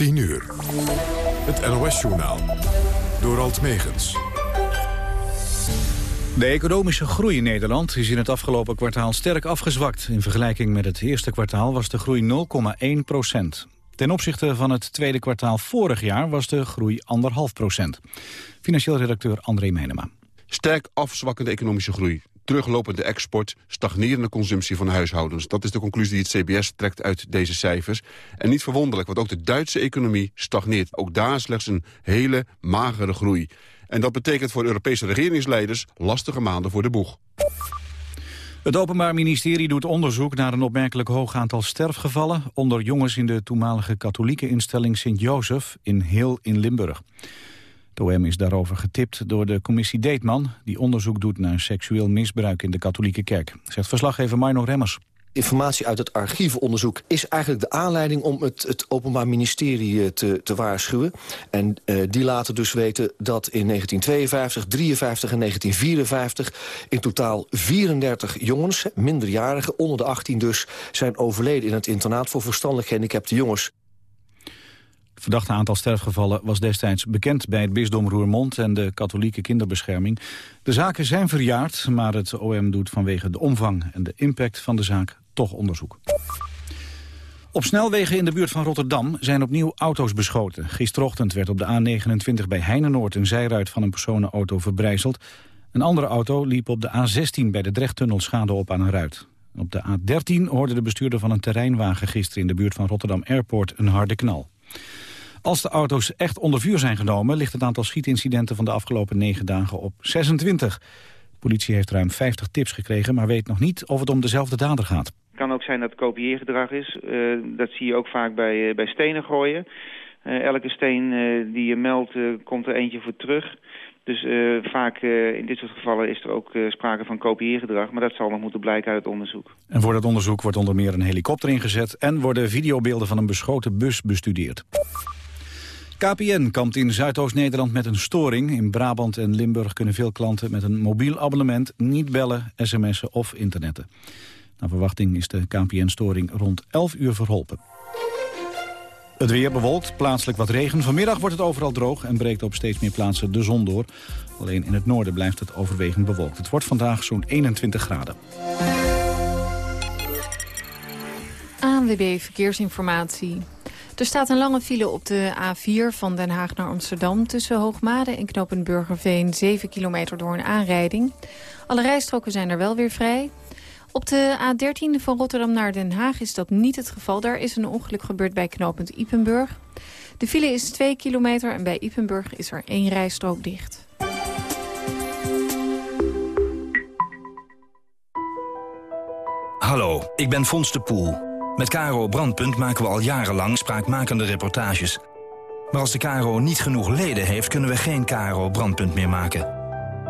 10 uur. Het NOS-journaal. Door Alt Megens. De economische groei in Nederland is in het afgelopen kwartaal sterk afgezwakt. In vergelijking met het eerste kwartaal was de groei 0,1 procent. Ten opzichte van het tweede kwartaal vorig jaar was de groei 1,5 procent. Financieel redacteur André Menema. Sterk afzwakkende economische groei teruglopende export, stagnerende consumptie van huishoudens. Dat is de conclusie die het CBS trekt uit deze cijfers. En niet verwonderlijk, want ook de Duitse economie stagneert. Ook daar slechts een hele magere groei. En dat betekent voor Europese regeringsleiders lastige maanden voor de boeg. Het Openbaar Ministerie doet onderzoek naar een opmerkelijk hoog aantal sterfgevallen onder jongens in de toenmalige katholieke instelling Sint-Jozef in Heel in Limburg. De OM is daarover getipt door de commissie Deetman... die onderzoek doet naar seksueel misbruik in de katholieke kerk. Zegt verslaggever Marno Remmers. Informatie uit het archievenonderzoek is eigenlijk de aanleiding... om het, het Openbaar Ministerie eh, te, te waarschuwen. En uh, die laten dus weten dat in 1952, 53 en 1954... in totaal 34 jongens, minderjarigen, onder de 18 dus... zijn overleden in het internaat voor verstandelijk gehandicapte jongens. Het verdachte aantal sterfgevallen was destijds bekend bij het bisdom Roermond en de katholieke kinderbescherming. De zaken zijn verjaard, maar het OM doet vanwege de omvang en de impact van de zaak toch onderzoek. Op snelwegen in de buurt van Rotterdam zijn opnieuw auto's beschoten. Gisterochtend werd op de A29 bij Heinenoord een zijruit van een personenauto verbrijzeld. Een andere auto liep op de A16 bij de Drechttunnel schade op aan een ruit. Op de A13 hoorde de bestuurder van een terreinwagen gisteren in de buurt van Rotterdam Airport een harde knal. Als de auto's echt onder vuur zijn genomen... ligt het aantal schietincidenten van de afgelopen negen dagen op 26. De politie heeft ruim 50 tips gekregen... maar weet nog niet of het om dezelfde dader gaat. Het kan ook zijn dat het kopieergedrag is. Uh, dat zie je ook vaak bij, uh, bij stenen gooien. Uh, elke steen die je meldt, komt er eentje voor terug... Dus vaak in dit soort gevallen is er ook sprake van kopieergedrag. Maar dat zal nog moeten blijken uit het onderzoek. En voor dat onderzoek wordt onder meer een helikopter ingezet... en worden videobeelden van een beschoten bus bestudeerd. KPN kampt in Zuidoost-Nederland met een storing. In Brabant en Limburg kunnen veel klanten met een mobiel abonnement niet bellen, sms'en of internetten. Naar verwachting is de KPN-storing rond 11 uur verholpen. Het weer bewolkt, plaatselijk wat regen. Vanmiddag wordt het overal droog en breekt op steeds meer plaatsen de zon door. Alleen in het noorden blijft het overwegend bewolkt. Het wordt vandaag zo'n 21 graden. ANWB Verkeersinformatie. Er staat een lange file op de A4 van Den Haag naar Amsterdam... tussen Hoogmade en knooppunt Burgerveen, 7 kilometer door een aanrijding. Alle rijstroken zijn er wel weer vrij. Op de A13 van Rotterdam naar Den Haag is dat niet het geval. Daar is een ongeluk gebeurd bij knooppunt Ipenburg. De file is 2 kilometer en bij Ipenburg is er één rijstrook dicht. Hallo, ik ben Fons de Poel. Met Caro Brandpunt maken we al jarenlang spraakmakende reportages. Maar als de KRO niet genoeg leden heeft, kunnen we geen KRO Brandpunt meer maken.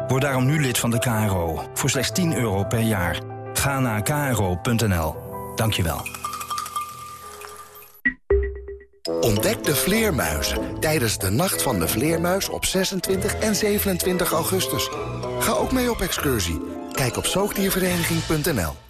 Word daarom nu lid van de KRO, voor slechts 10 euro per jaar. Ga naar kro.nl. Dank je wel. Ontdek de vleermuizen tijdens de Nacht van de Vleermuis op 26 en 27 augustus. Ga ook mee op excursie. Kijk op zoogdiervereniging.nl.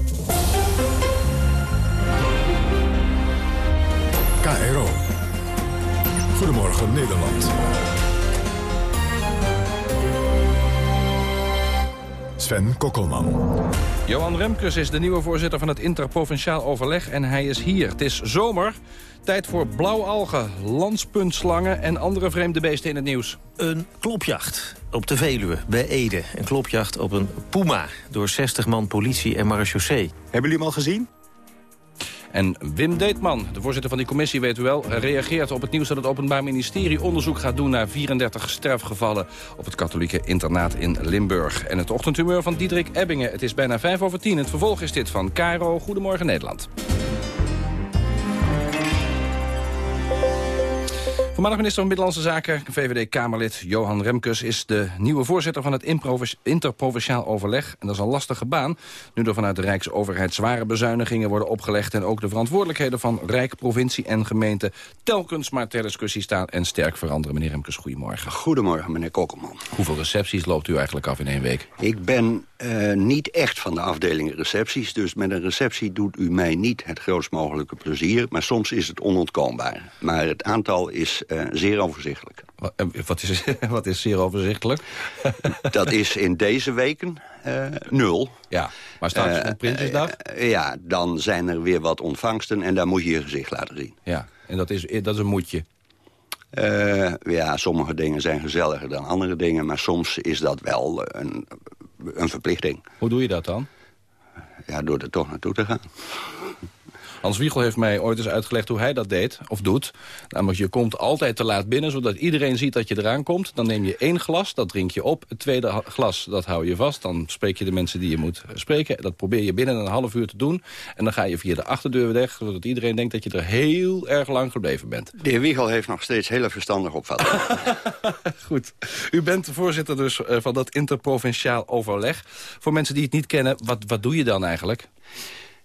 KRO. Goedemorgen Nederland. Sven Kokkelman. Johan Remkes is de nieuwe voorzitter van het Interprovinciaal Overleg en hij is hier. Het is zomer, tijd voor blauwalgen, landspuntslangen en andere vreemde beesten in het nieuws. Een klopjacht op de Veluwe bij Ede. Een klopjacht op een puma door 60 man politie en marechaussee. Hebben jullie hem al gezien? En Wim Deetman, de voorzitter van die commissie, weet u wel... reageert op het nieuws dat het Openbaar Ministerie onderzoek gaat doen... naar 34 sterfgevallen op het katholieke internaat in Limburg. En het ochtendhumeur van Diederik Ebbingen. Het is bijna 5 over 10. Het vervolg is dit van Caro. Goedemorgen Nederland. Voormalig minister van Binnenlandse Zaken, VVD-Kamerlid Johan Remkes... is de nieuwe voorzitter van het interprovinciaal overleg. En dat is een lastige baan, nu er vanuit de Rijksoverheid... zware bezuinigingen worden opgelegd... en ook de verantwoordelijkheden van Rijk, provincie en gemeente... telkens maar ter discussie staan en sterk veranderen. Meneer Remkes, goedemorgen. Goedemorgen, meneer Kokkelman. Hoeveel recepties loopt u eigenlijk af in één week? Ik ben uh, niet echt van de afdeling recepties... dus met een receptie doet u mij niet het grootst mogelijke plezier... maar soms is het onontkoombaar. Maar het aantal is uh, zeer overzichtelijk. Wat is, wat is zeer overzichtelijk? Dat is in deze weken uh, nul. Ja, maar staat op Prinsjesdag? ja, dan zijn er weer wat ontvangsten en daar moet je je gezicht laten zien. Ja, en dat is, dat is een moedje? Ja, sommige dingen zijn gezelliger dan andere dingen... maar soms is dat wel een, een verplichting. Hoe doe je dat dan? Ja, door er toch naartoe te gaan. Hans Wiegel heeft mij ooit eens uitgelegd hoe hij dat deed, of doet. Namelijk, je komt altijd te laat binnen, zodat iedereen ziet dat je eraan komt. Dan neem je één glas, dat drink je op. Het tweede glas, dat hou je vast. Dan spreek je de mensen die je moet spreken. Dat probeer je binnen een half uur te doen. En dan ga je via de achterdeur weg, zodat iedereen denkt dat je er heel erg lang gebleven bent. De heer Wiegel heeft nog steeds hele verstandig opvattingen. Goed. U bent de voorzitter dus eh, van dat interprovinciaal overleg. Voor mensen die het niet kennen, wat, wat doe je dan eigenlijk?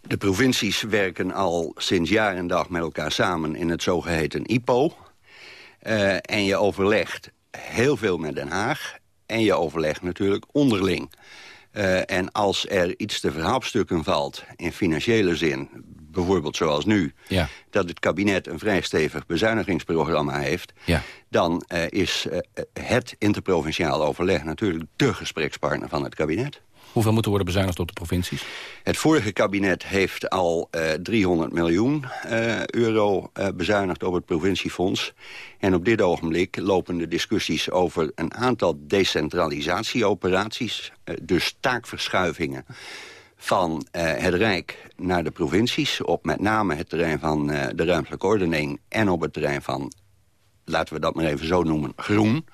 De provincies werken al sinds jaar en dag met elkaar samen in het zogeheten IPO. Uh, en je overlegt heel veel met Den Haag. En je overlegt natuurlijk onderling. Uh, en als er iets te verhaalstukken valt in financiële zin... bijvoorbeeld zoals nu, ja. dat het kabinet een vrij stevig bezuinigingsprogramma heeft... Ja. dan uh, is het interprovinciaal overleg natuurlijk de gesprekspartner van het kabinet. Hoeveel moet er worden bezuinigd op de provincies? Het vorige kabinet heeft al uh, 300 miljoen uh, euro uh, bezuinigd op het provinciefonds. En op dit ogenblik lopen de discussies over een aantal decentralisatieoperaties. Dus taakverschuivingen van het Rijk naar de provincies... op met name het terrein van de ruimtelijke ordening... en op het terrein van, laten we dat maar even zo noemen, groen...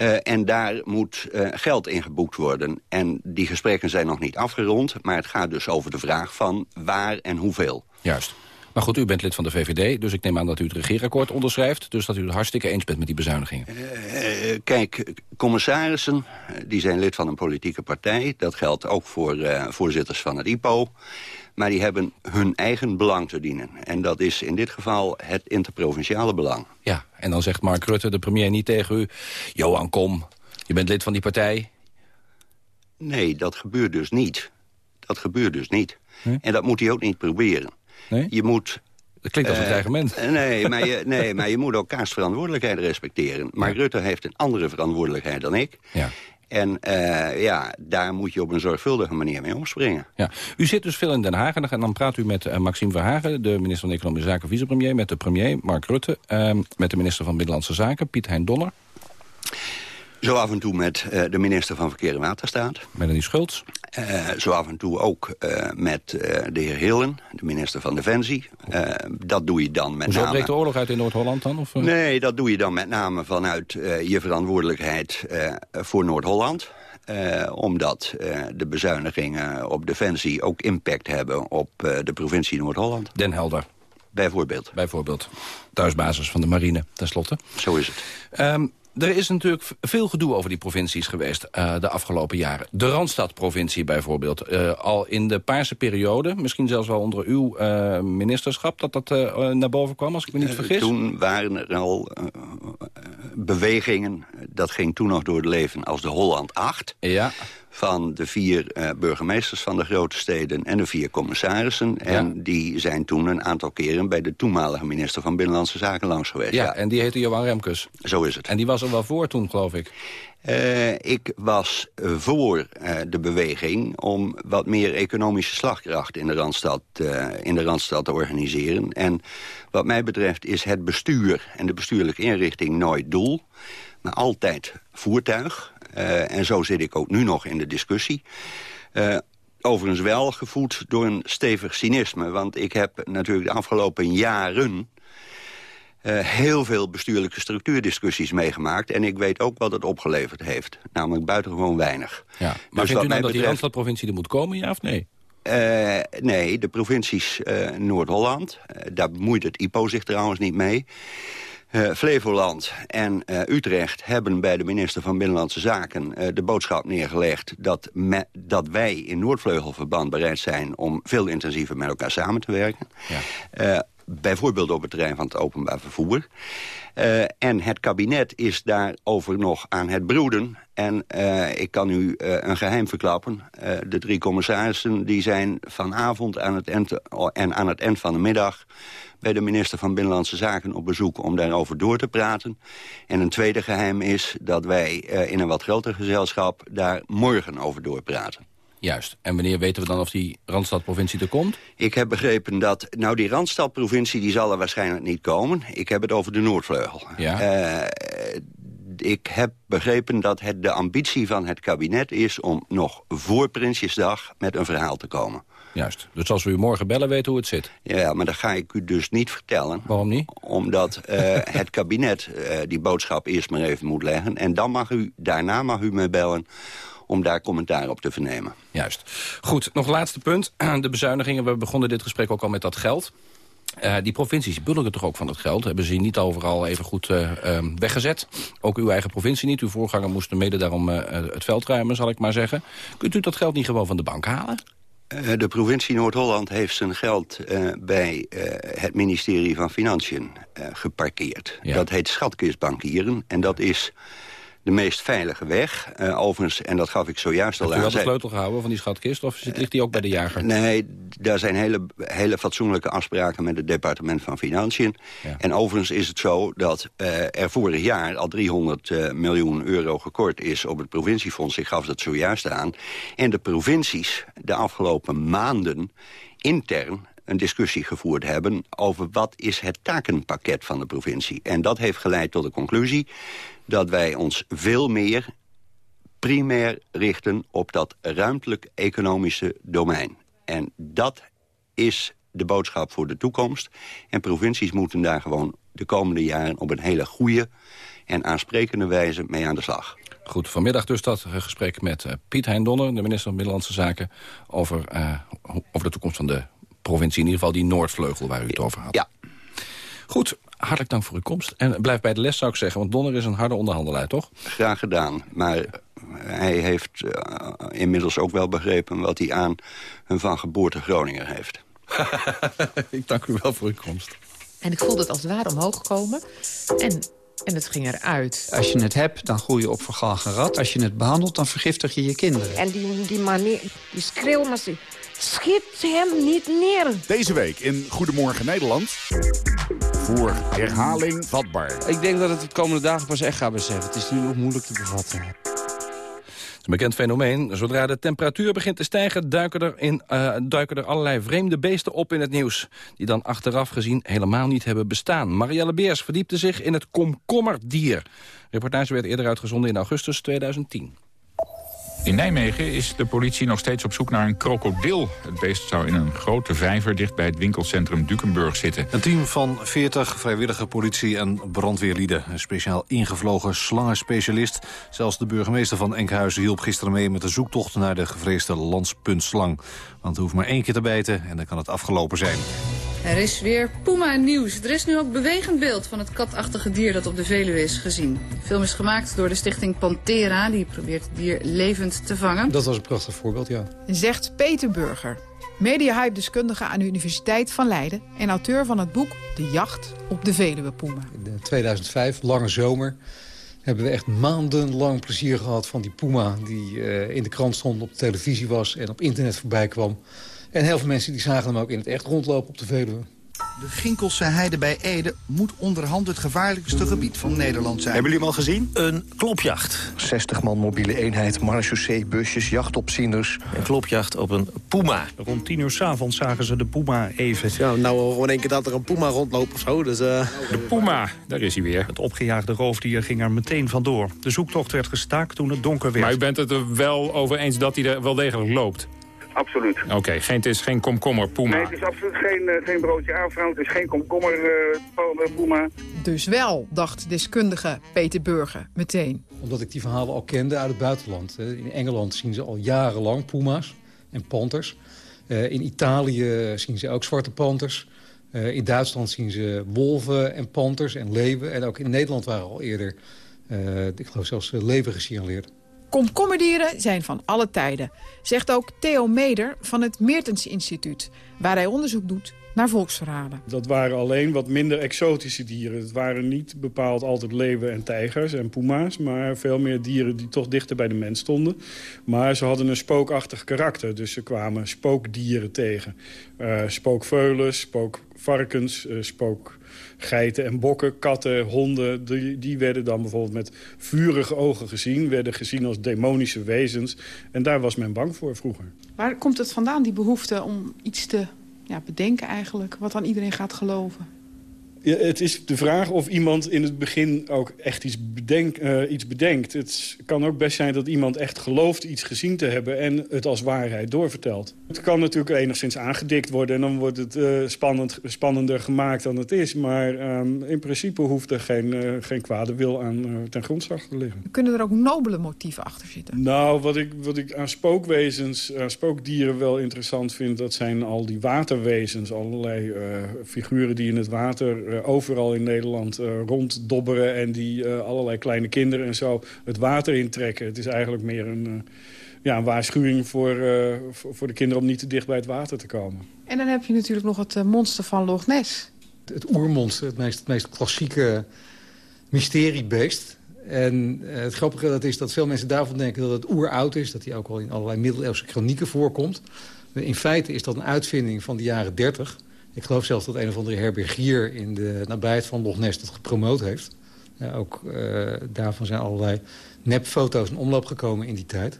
Uh, en daar moet uh, geld in geboekt worden. En die gesprekken zijn nog niet afgerond. Maar het gaat dus over de vraag van waar en hoeveel. Juist. Maar goed, u bent lid van de VVD, dus ik neem aan dat u het regeerakkoord onderschrijft. Dus dat u het hartstikke eens bent met die bezuinigingen. Uh, kijk, commissarissen, die zijn lid van een politieke partij. Dat geldt ook voor voorzitters van het IPO. Maar die hebben hun eigen belang te dienen. En dat is in dit geval het interprovinciale belang. Ja, en dan zegt Mark Rutte, de premier, niet tegen u... Johan, kom, je bent lid van die partij. Nee, dat gebeurt dus niet. Dat gebeurt dus niet. En dat moet hij ook niet proberen. Nee? Je moet... Dat klinkt als een dreigement. Uh, nee, maar je, nee, maar je moet elkaars verantwoordelijkheid respecteren. Mark ja. Rutte heeft een andere verantwoordelijkheid dan ik. Ja. En uh, ja, daar moet je op een zorgvuldige manier mee omspringen. Ja. U zit dus veel in Den Haag en dan praat u met uh, Maxime Verhagen... de minister van Economische Zaken, vicepremier... met de premier, Mark Rutte, uh, met de minister van Binnenlandse Zaken, Piet Hein Donner... Zo af en toe met uh, de minister van Verkeer en Waterstaat. Melanie Schultz. Uh, zo af en toe ook uh, met de heer Hillen, de minister van Defensie. dat doe je dan met Hoezo name... breekt de oorlog uit in Noord-Holland dan? Of, Nee, dat doe je dan met name vanuit je verantwoordelijkheid voor Noord-Holland. omdat de bezuinigingen op Defensie ook impact hebben op de provincie Noord-Holland. Den Helder. Bijvoorbeeld. Bijvoorbeeld. Thuisbasis van de marine, tenslotte. Zo is het. Um, er is natuurlijk veel gedoe over die provincies geweest uh, de afgelopen jaren. De Randstad-provincie bijvoorbeeld. Uh, al in de paarse periode, misschien zelfs wel onder uw uh, ministerschap... dat dat naar boven kwam, als ik me niet vergis. toen waren er al bewegingen. Dat ging toen nog door het leven als de Holland 8. Ja van de vier uh, burgemeesters van de grote steden en de vier commissarissen. En die zijn toen een aantal keren bij de toenmalige minister van Binnenlandse Zaken langs geweest. Ja, en die heette Johan Remkes. Zo is het. En die was er wel voor toen, geloof ik. Uh, ik was uh, voor uh, de beweging om wat meer economische slagkracht in de, Randstad, in de Randstad te organiseren. En wat mij betreft is het bestuur en de bestuurlijke inrichting nooit doel, maar altijd voertuig. En zo zit ik ook nu nog in de discussie. overigens wel gevoed door een stevig cynisme, want ik heb natuurlijk de afgelopen jaren... Uh, heel veel bestuurlijke structuurdiscussies meegemaakt. En ik weet ook wat het opgeleverd heeft. Namelijk buitengewoon weinig. Ja. Maar Dus vindt u nou dat die betreft- Randstadprovincie er moet komen, ja of nee? Uh, nee, de provincies uh, Noord-Holland. Daar bemoeit het IPO zich trouwens niet mee. Uh, Flevoland en uh, Utrecht hebben bij de minister van Binnenlandse Zaken uh, de boodschap neergelegd dat, me, dat wij in Noordvleugelverband bereid zijn om veel intensiever met elkaar samen te werken. Ja. bijvoorbeeld op het terrein van het openbaar vervoer. en het kabinet is daarover nog aan het broeden. En ik kan u een geheim verklappen. de drie commissarissen die zijn vanavond aan het eind, en aan het eind van de middag bij de minister van Binnenlandse Zaken op bezoek om daarover door te praten. En een tweede geheim is dat wij in een wat groter gezelschap daar morgen over doorpraten. Juist. En wanneer weten we dan of die Randstadprovincie er komt? Ik heb begrepen dat... Nou, die Randstadprovincie die zal er waarschijnlijk niet komen. Ik heb het over de Noordvleugel. Ja. Ik heb begrepen dat het de ambitie van het kabinet is... om nog voor Prinsjesdag met een verhaal te komen. Juist. Dus als we u morgen bellen, weten hoe het zit. Ja, maar dat ga ik u dus niet vertellen. Waarom niet? Omdat uh, het kabinet uh, die boodschap eerst maar even moet leggen. En dan mag u, daarna mag u me bellen om daar commentaar op te vernemen. Juist. Goed, nog laatste punt. De bezuinigingen. We begonnen dit gesprek ook al met dat geld. Uh, die provincies bulken toch ook van het geld? Hebben ze niet overal even goed uh, uh, weggezet? Ook uw eigen provincie niet. Uw voorganger moest mede daarom het veld ruimen, zal ik maar zeggen. Kunt u dat geld niet gewoon van de bank halen? De provincie Noord-Holland heeft zijn geld bij het ministerie van Financiën geparkeerd. Ja. Dat heet schatkistbankieren en dat is de meest veilige weg. Uh, overigens, en dat gaf ik zojuist al aan. Heeft u wel de sleutel gehouden van die schatkist of zit, ligt die ook bij de jager? Nee, daar zijn hele, hele fatsoenlijke afspraken met het departement van Financiën. Ja. En overigens is het zo dat uh, er vorig jaar al 300 uh, miljoen euro gekort is op het provinciefonds. Ik gaf dat zojuist aan. En de provincies de afgelopen maanden intern een discussie gevoerd hebben... over wat is het takenpakket van de provincie. En dat heeft geleid tot de conclusie dat wij ons veel meer primair richten op dat ruimtelijk-economische domein. En dat is de boodschap voor de toekomst. En provincies moeten daar gewoon de komende jaren op een hele goede en aansprekende wijze mee aan de slag. Goed, vanmiddag dus dat gesprek met uh, Piet Heindonner, de minister van Binnenlandse Zaken... Over, uh, over de toekomst van de provincie, in ieder geval die Noordvleugel waar u het over had. Ja. Goed, hartelijk dank voor uw komst. En blijf bij de les, zou ik zeggen, want Donner is een harde onderhandelaar, toch? Graag gedaan, maar hij heeft uh, inmiddels ook wel begrepen... wat hij aan een van geboorte Groninger heeft. ik dank u wel voor uw komst. En ik voelde het als het ware omhoog komen. En en het ging eruit. Als je het hebt, dan groei je op vergalgen rat. Als je het behandelt, dan vergiftig je je kinderen. En die, die manier, die schreeuw, maar ze schiet hem niet neer. Deze week in Goedemorgen Nederland. Voor herhaling vatbaar. Ik denk dat het de komende dagen pas echt gaat beseffen. Het is nu nog moeilijk te bevatten. Een bekend fenomeen. Zodra de temperatuur begint te stijgen... Duiken er, in, uh, duiken er allerlei vreemde beesten op in het nieuws... die dan achteraf gezien helemaal niet hebben bestaan. Marielle Beers verdiepte zich in het komkommerdier. De reportage werd eerder uitgezonden in augustus 2010. In Nijmegen is de politie nog steeds op zoek naar een krokodil. Het beest zou in een grote vijver dicht bij het winkelcentrum Dukenburg zitten. Een team van 40 vrijwillige politie- en brandweerlieden. Een speciaal ingevlogen slangenspecialist. Zelfs de burgemeester van Enkhuizen hielp gisteren mee... met de zoektocht naar de gevreesde landspuntslang. Want er hoeft maar één keer te bijten en dan kan het afgelopen zijn. Er is weer Puma-nieuws. Er is nu ook bewegend beeld van het katachtige dier dat op de Veluwe is gezien. De film is gemaakt door de stichting Pantera. Die probeert het dier levend te vangen. Dat was een prachtig voorbeeld, ja. Zegt Peter Burger. Mediahype-deskundige aan de Universiteit van Leiden... en auteur van het boek De Jacht op de Veluwe Puma. In 2005, lange zomer, hebben we echt maandenlang plezier gehad van die Puma... die uh, in de krant stond, op de televisie was en op internet voorbij kwam... En heel veel mensen die zagen hem ook in het echt rondlopen op de Veluwe. De Ginkelse heide bij Ede moet onderhand het gevaarlijkste gebied van Nederland zijn. Hebben jullie hem al gezien? Een klopjacht. 60 man mobiele eenheid, marechaussee, busjes, jachtopzieners. Een klopjacht op een puma. Rond 10 uur s'avonds zagen ze de puma even. Ja, nou in één keer dat er een puma rondloopt of zo. Dus, uh... De puma, daar is hij weer. Het opgejaagde roofdier ging er meteen vandoor. De zoektocht werd gestaakt toen het donker werd. Maar u bent het er wel over eens dat hij er wel degelijk loopt? Absoluut. Oké, okay, het is geen komkommer Puma. Nee, het is absoluut geen, uh, geen broodje aanvrouw. Het is geen komkommer uh, Puma. Dus wel, dacht deskundige Peter Burger meteen. Omdat ik die verhalen al kende uit het buitenland. In Engeland zien ze al jarenlang Puma's en Panthers. Uh, in Italië zien ze ook zwarte Panthers. Uh, in Duitsland zien ze wolven en panters en leeuwen. En ook in Nederland waren al eerder, uh, ik geloof zelfs leeuwen gesignaleerd. Komkommerdieren zijn van alle tijden, zegt ook Theo Meder van het Meertens Instituut... waar hij onderzoek doet naar volksverhalen. Dat waren alleen wat minder exotische dieren. Het waren niet bepaald altijd leeuwen en tijgers en puma's... maar veel meer dieren die toch dichter bij de mens stonden. Maar ze hadden een spookachtig karakter, dus ze kwamen spookdieren tegen. Uh, spookveulen, spookvarkens, uh, spookgeiten en bokken, katten, honden... Die, die werden dan bijvoorbeeld met vurige ogen gezien... werden gezien als demonische wezens. En daar was men bang voor vroeger. Waar komt het vandaan, die behoefte om iets te ja, bedenken eigenlijk, wat dan iedereen gaat geloven? Ja, het is de vraag of iemand in het begin ook echt iets, bedenk, uh, iets bedenkt. Het kan ook best zijn dat iemand echt gelooft iets gezien te hebben... en het als waarheid doorvertelt. Het kan natuurlijk enigszins aangedikt worden... en dan wordt het uh, spannend, spannender gemaakt dan het is. Maar um, in principe hoeft er geen, uh, geen kwade wil aan ten grondslag te liggen. Kunnen er ook nobele motieven achter zitten? Nou, wat ik, wat ik aan spookwezens, aan spookdieren wel interessant vind... dat zijn al die waterwezens, allerlei figuren die in het water overal in Nederland uh, ronddobberen... en die uh, allerlei kleine kinderen en zo het water intrekken. Het is eigenlijk meer een, ja, een waarschuwing voor, voor de kinderen... om niet te dicht bij het water te komen. En dan heb je natuurlijk nog het monster van Loch Ness. Het oermonster, het meest, het meest klassieke mysteriebeest... En het grappige dat is dat veel mensen daarvan denken dat het oeroud is. Dat hij ook al in allerlei middeleeuwse kronieken voorkomt. In feite is dat een uitvinding van de jaren 30. Ik geloof zelfs dat een of andere herbergier in de nabijheid van Loch Ness dat gepromoot heeft. Ja, ook uh, daarvan zijn allerlei nepfoto's in omloop gekomen in die tijd.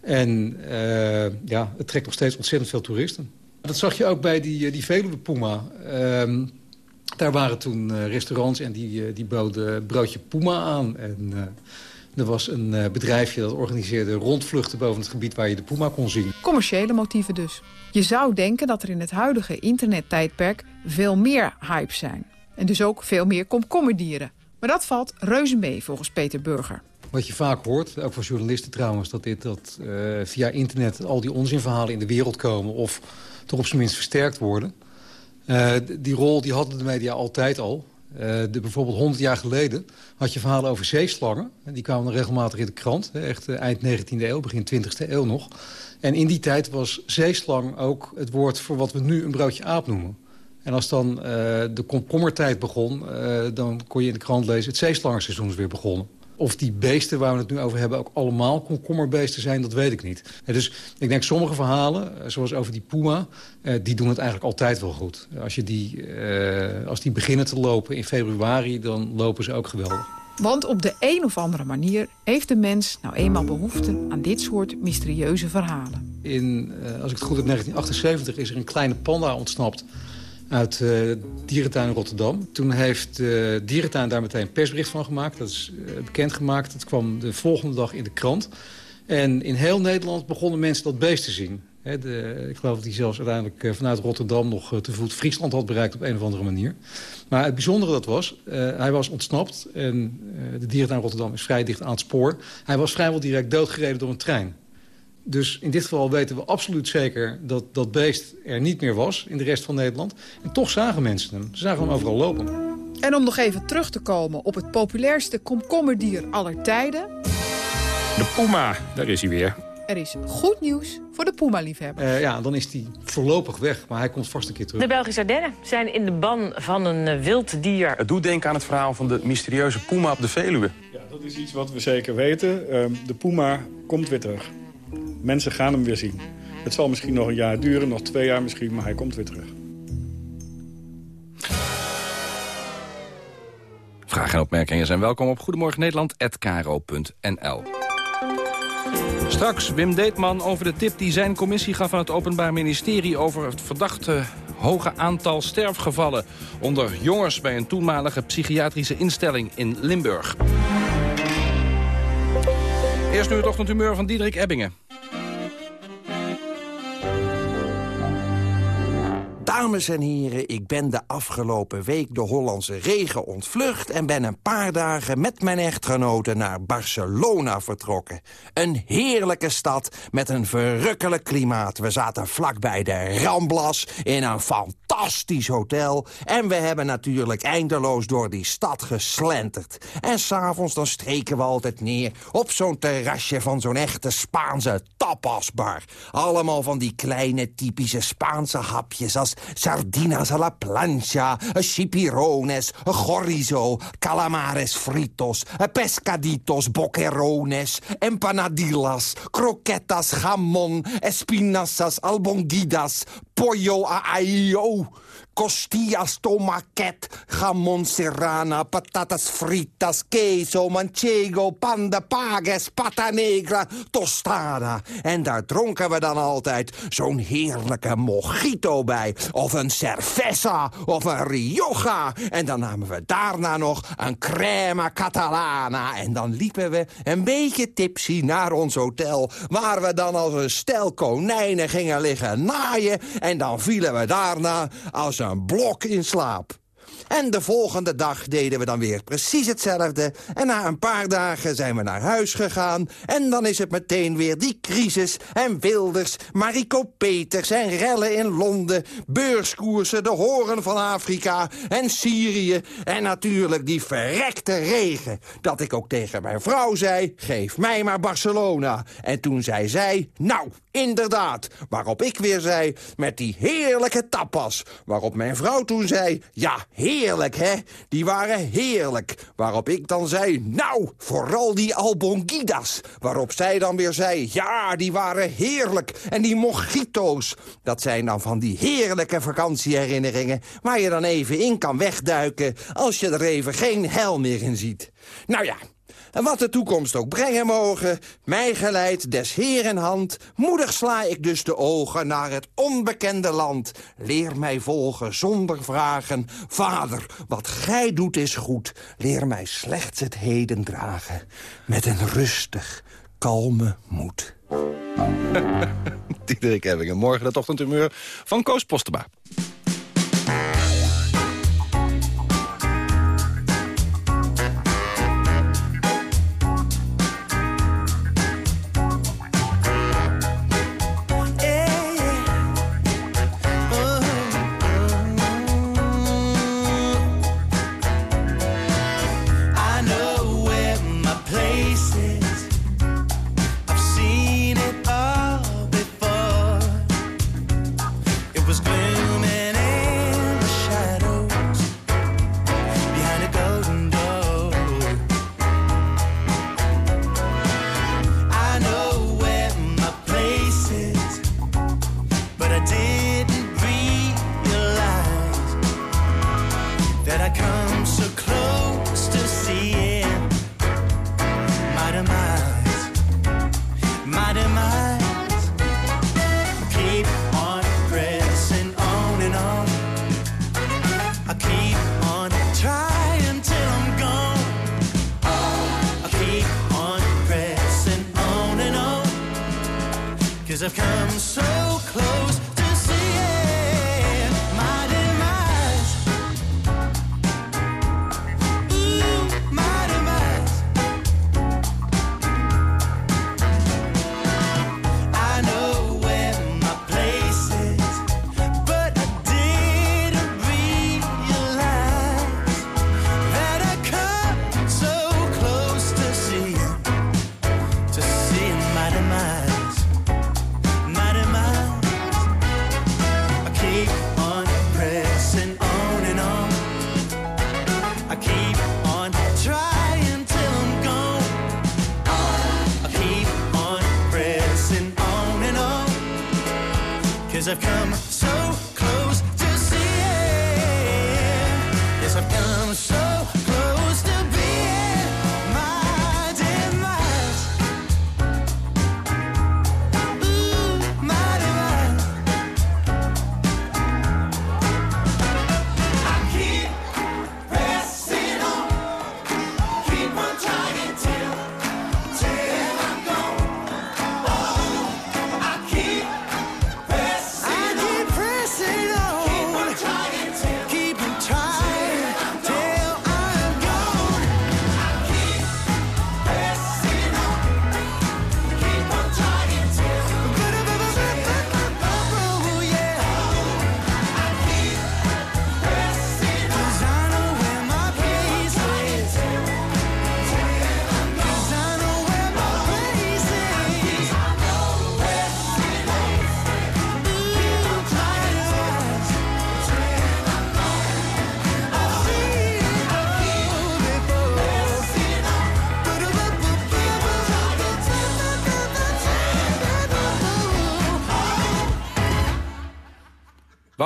En uh, ja, het trekt nog steeds ontzettend veel toeristen. Dat zag je ook bij die, die Veluwe Puma. Uh, daar waren toen restaurants en die, die boden broodje Puma aan. En er was een bedrijfje dat organiseerde rondvluchten boven het gebied waar je de Puma kon zien. Commerciële motieven dus. Je zou denken dat er in het huidige internettijdperk veel meer hype zijn. En dus ook veel meer komkommerdieren. Maar dat valt reuze mee volgens Peter Burger. Wat je vaak hoort, ook van journalisten trouwens... dat, dit, dat uh, via internet al die onzinverhalen in de wereld komen... of toch op zijn minst versterkt worden. Uh, die rol die hadden de media altijd al. Uh, de, bijvoorbeeld 100 jaar geleden had je verhalen over zeeslangen. Die kwamen regelmatig in de krant. Echt eind 19e eeuw, begin 20e eeuw nog. En in die tijd was zeeslang ook het woord voor wat we nu een broodje aap noemen. En als dan uh, de komkommertijd begon, dan kon je in de krant lezen... het zeeslangenseizoen is weer begonnen. Of die beesten waar we het nu over hebben ook allemaal komkommerbeesten zijn, dat weet ik niet. En dus ik denk sommige verhalen, zoals over die puma, uh, die doen het eigenlijk altijd wel goed. Als, je die, als die beginnen te lopen in februari, dan lopen ze ook geweldig. Want op de een of andere manier heeft de mens nou eenmaal behoefte aan dit soort mysterieuze verhalen. In, als ik het goed heb, 1978 is er een kleine panda ontsnapt uit uh, dierentuin in Rotterdam. Toen heeft de uh, dierentuin daar meteen een persbericht van gemaakt. Dat is uh, bekendgemaakt. Dat kwam de volgende dag in de krant. En in heel Nederland begonnen mensen dat beest te zien. De, ik geloof dat hij zelfs uiteindelijk vanuit Rotterdam nog te voet Friesland had bereikt op een of andere manier. Maar het bijzondere dat was, hij was ontsnapt en uh, de dierentuin Rotterdam is vrij dicht aan het spoor. Hij was vrijwel direct doodgereden door een trein. Dus in dit geval weten we absoluut zeker dat dat beest er niet meer was in de rest van Nederland. En toch zagen mensen hem. Ze zagen hem overal lopen. En om nog even terug te komen op het populairste komkommerdier aller tijden... De puma, daar is hij weer. Er is goed nieuws voor de Puma-liefhebber. Uh, ja, dan is hij voorlopig weg, maar hij komt vast een keer terug. De Belgische Ardennen zijn in de ban van een uh, wild dier. Het doet denken aan het verhaal van de mysterieuze Puma op de Veluwe. Ja, dat is iets wat we zeker weten. Uh, de Puma komt weer terug. Mensen gaan hem weer zien. Het zal misschien nog een jaar duren, nog twee jaar misschien, maar hij komt weer terug. Vragen en opmerkingen zijn welkom op Goedemorgen Nederland@kro.nl. Straks Wim Deetman over de tip die zijn commissie gaf aan het Openbaar Ministerie... over het verdachte hoge aantal sterfgevallen onder jongens... bij een toenmalige psychiatrische instelling in Limburg. Eerst nu het ochtendhumeur van Diederik Ebbingen. Dames en heren, ik ben de afgelopen week de Hollandse regen ontvlucht... en ben een paar dagen met mijn echtgenote naar Barcelona vertrokken. Een heerlijke stad met een verrukkelijk klimaat. We zaten vlakbij de Ramblas in een fantastisch hotel. En we hebben natuurlijk eindeloos door die stad geslenterd. En s'avonds dan streken we altijd neer op zo'n terrasje van zo'n echte Spaanse tapasbar. Allemaal van die kleine typische Spaanse hapjes als sardinas a la plancha, chipirones, chorizo, calamares fritos, pescaditos, boquerones, empanadillas, croquetas, jamón, espinasas, albondidas, pollo a aio, costillas, tomaquet, jamón serrana, patatas fritas, queso, manchego, panda pages, pata negra, tostada. En daar dronken we dan altijd zo'n heerlijke mojito bij. Of een cerveza, of een rioja. En dan namen we daarna nog een crema catalana. En dan liepen we een beetje tipsy naar ons hotel... waar we dan als een stel konijnen gingen liggen naaien... en dan vielen we daarna als een blok in slaap. En de volgende dag deden we dan weer precies hetzelfde. En na een paar dagen zijn we naar huis gegaan. En dan is het meteen weer die crisis en Wilders, Mariko Peters en rellen in Londen. Beurskoersen, de horen van Afrika en Syrië. En natuurlijk die verrekte regen. Dat ik ook tegen mijn vrouw zei, geef mij maar Barcelona. En toen zei zij, nou, inderdaad. Waarop ik weer zei, met die heerlijke tapas. Waarop mijn vrouw toen zei, ja, heerlijk hè. Die waren heerlijk. Waarop ik dan zei, nou, vooral die albongidas. Waarop zij dan weer zei, ja, die waren heerlijk. En die mojito's. Dat zijn dan van die heerlijke vakantieherinneringen... waar je dan even in kan wegduiken als je er even geen hel meer in ziet. Nou ja, en wat de toekomst ook brengen mogen, mij geleid des heren hand, moedig sla ik dus de ogen naar het onbekende land. Leer mij volgen zonder vragen. Vader, wat gij doet is goed. Leer mij slechts het heden dragen. Met een rustig, kalme moed. Diederik Ebbingen, morgen het ochtendhumeur van Koos Postema.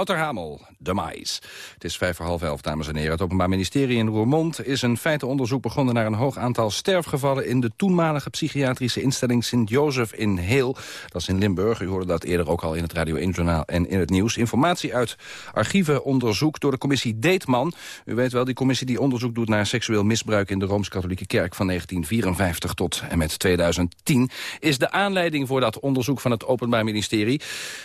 Wouter Hamel, de mais. Het is vijf voor half elf, dames en heren. Het Openbaar Ministerie in Roermond is een feitenonderzoek begonnen... naar een hoog aantal sterfgevallen in de toenmalige psychiatrische instelling Sint-Jozef in Heel. Dat is in Limburg. U hoorde dat eerder ook al in het Radio 1-journaal en in het nieuws. Informatie uit archievenonderzoek door de commissie Deetman. U weet wel, die commissie die onderzoek doet naar seksueel misbruik... in de Rooms-Katholieke Kerk van 1954 tot en met 2010... is de aanleiding voor dat onderzoek van het Openbaar Ministerie.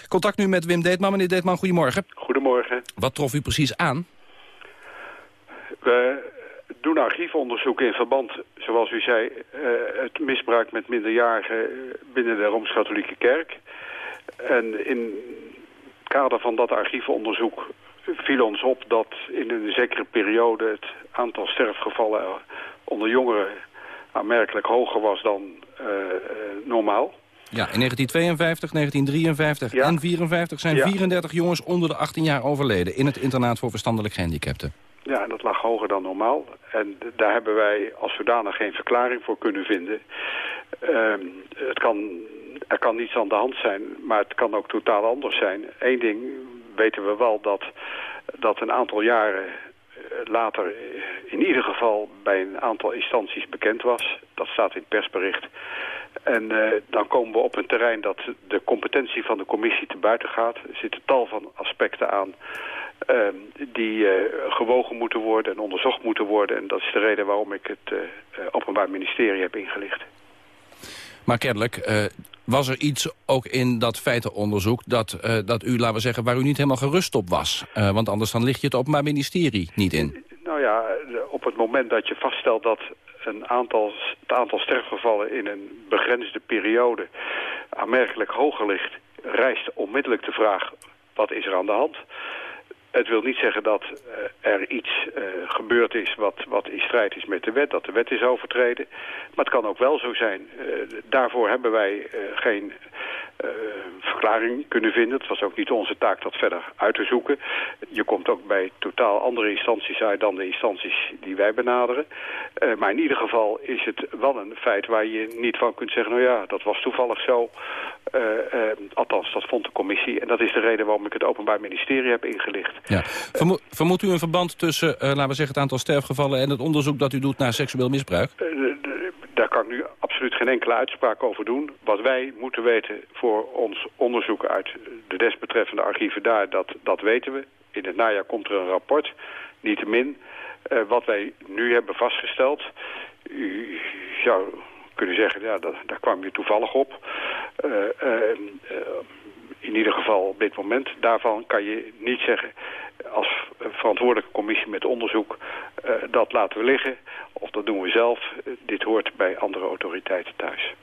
Contact nu met Wim Deetman. Meneer Deetman, goedemorgen. Goedemorgen. Wat trof u precies aan? We doen archiefonderzoek in verband, zoals u zei, eh, het misbruik met minderjarigen binnen de Rooms-Katholieke Kerk. En in het kader van dat archiefonderzoek viel ons op dat in een zekere periode het aantal sterfgevallen onder jongeren aanmerkelijk hoger was dan uh, normaal. Ja, in 1952, 1953 Ja. en 54 zijn Ja. 34 jongens onder de 18 jaar overleden... in het internaat voor verstandelijk gehandicapten. Ja, en dat lag hoger dan normaal. En daar hebben wij als zodanig geen verklaring voor kunnen vinden. Ehm, het kan, er kan niets aan de hand zijn, maar het kan ook totaal anders zijn. Eén ding weten we wel, dat, dat een aantal jaren eh, later in ieder geval bij een aantal instanties bekend was. Dat staat in het persbericht. En eh, dan komen we op een terrein dat de competentie van de commissie te buiten gaat. Er zitten tal van aspecten aan ehm, die eh, gewogen moeten worden en onderzocht moeten worden. En dat is de reden waarom ik het eh, Openbaar Ministerie heb ingelicht. Maar kennelijk was er iets ook in dat feitenonderzoek... Dat, dat u, laten we zeggen, waar u niet helemaal gerust op was. Want anders dan ligt je het Openbaar Ministerie niet in. Nou ja, op het moment dat je vaststelt dat een aantal, het aantal sterfgevallen in een begrensde periode aanmerkelijk hoger ligt, rijst onmiddellijk de vraag, wat is er aan de hand? Het wil niet zeggen dat eh, er iets eh, gebeurd is wat, wat in strijd is met de wet, dat de wet is overtreden. Maar het kan ook wel zo zijn. Eh, daarvoor hebben wij geen verklaring kunnen vinden. Het was ook niet onze taak dat verder uit te zoeken. Je komt ook bij totaal andere instanties uit dan de instanties die wij benaderen. Eh, maar in ieder geval is het wel een feit waar je niet van kunt zeggen... nou ja, dat was toevallig zo. Eh, eh, althans, dat vond de commissie. En dat is de reden waarom ik het Openbaar Ministerie heb ingelicht. Ja. Vermo vermoedt u een verband tussen, eh, laten we zeggen, het aantal sterfgevallen... en het onderzoek dat u doet naar seksueel misbruik? Daar kan ik nu absoluut geen enkele uitspraak over doen. Wat wij moeten weten voor ons onderzoek uit de desbetreffende archieven daar, dat, dat weten we. In het najaar komt er een rapport, niettemin. eh wat wij nu hebben vastgesteld, u zou kunnen zeggen, ja, dat, daar kwam je toevallig op. Eh, eh, eh, in ieder geval op dit moment. Daarvan kan je niet zeggen als verantwoordelijke commissie met onderzoek... eh, dat laten we liggen of dat doen we zelf. Eh, dit hoort bij andere autoriteiten thuis.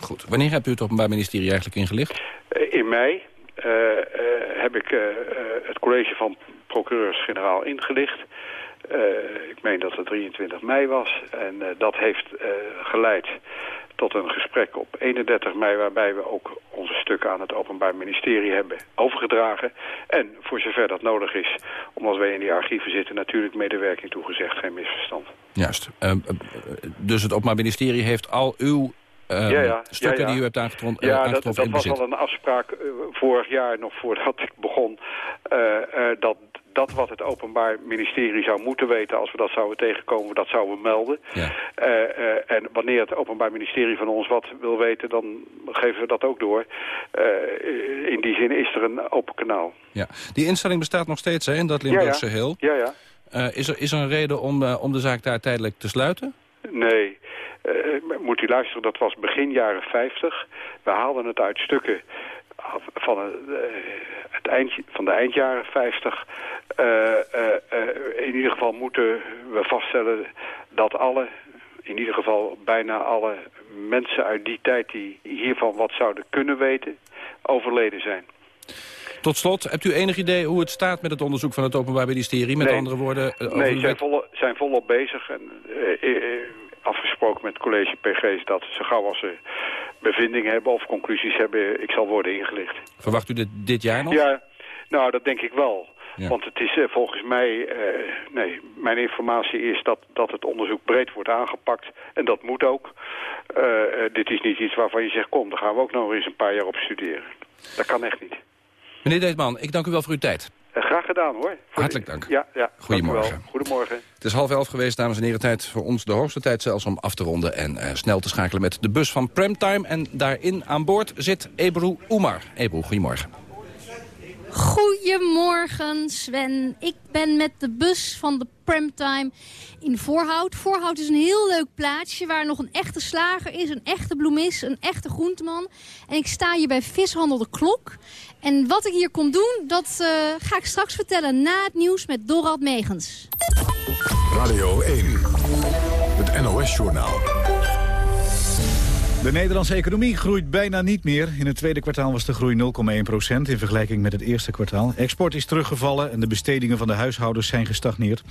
Goed. Wanneer hebt u het Openbaar Ministerie eigenlijk ingelicht? Eh, in mei heb ik het college van procureurs-generaal ingelicht. Eh, ik meen dat het 23 mei was. En eh, dat heeft eh, geleid tot een gesprek op 31 mei... waarbij we ook onze stukken aan het Openbaar Ministerie hebben overgedragen. En voor zover dat nodig is, omdat wij in die archieven zitten... natuurlijk medewerking toegezegd, geen misverstand. Juist. Eh, eh, dus het Openbaar Ministerie heeft al uw Ja, ja. stukken Ja, die u hebt eh, Ja, dat, aangetroffen dat was al een afspraak vorig jaar, nog voordat ik begon. dat dat wat het Openbaar Ministerie zou moeten weten als we dat zouden tegenkomen, dat zouden we melden. Ja. Eh, eh, en wanneer het Openbaar Ministerie van ons wat wil weten, dan geven we dat ook door. Eh, in die zin is er een open kanaal. Ja. Die instelling bestaat nog steeds hè, in dat Limburgse ja, ja. heel. Ja, ja. Is, er, is er een reden om, om de zaak daar tijdelijk te sluiten? Nee, moet u luisteren, dat was begin jaren 50. We haalden het uit stukken van, eh, het eind, van de eindjaren 50. Eh, eh, in ieder geval moeten we vaststellen dat alle, in ieder geval bijna alle mensen uit die tijd die hiervan wat zouden kunnen weten, overleden zijn. Tot slot, hebt u enig idee hoe het staat met het onderzoek van het Openbaar Ministerie? Met Nee. andere woorden, Nee, zijn, zijn volop bezig. En, afgesproken met het college PG's dat zo gauw als ze bevindingen hebben of conclusies hebben, ik zal worden ingelicht. verwacht u dit dit jaar nog? Ja, nou dat denk ik wel. Ja. Want het is eh, volgens mij, eh, nee, mijn informatie is dat, dat het onderzoek breed wordt aangepakt. En dat moet ook. Eh, dit is niet iets waarvan je zegt, kom, daar gaan we ook nog eens een paar jaar op studeren. Dat kan echt niet. Meneer Deetman, ik dank u wel voor uw tijd. Eh, graag gedaan hoor. Hartelijk dank. Ja, ja. Goedemorgen. dank. Goedemorgen. Het is half elf geweest, dames en heren. Tijd voor ons de hoogste tijd zelfs om af te ronden... en eh, snel te schakelen met de bus van Premtime. En daarin aan boord zit Ebru Oemar. Ebru, goedemorgen. Goedemorgen Sven. Ik ben met de bus van de Premtime in Voorhout. Voorhout is een heel leuk plaatsje waar nog een echte slager is, een echte bloemist, een echte groenteman. En ik sta hier bij Vishandel de Klok. En wat ik hier kom doen, dat eh, ga ik straks vertellen na het nieuws met Dorald Megens. Radio 1, het NOS-journaal. De Nederlandse economie groeit bijna niet meer. In het tweede kwartaal was de groei 0,1 procent in vergelijking met het eerste kwartaal. Export is teruggevallen en de bestedingen van de huishoudens zijn gestagneerd.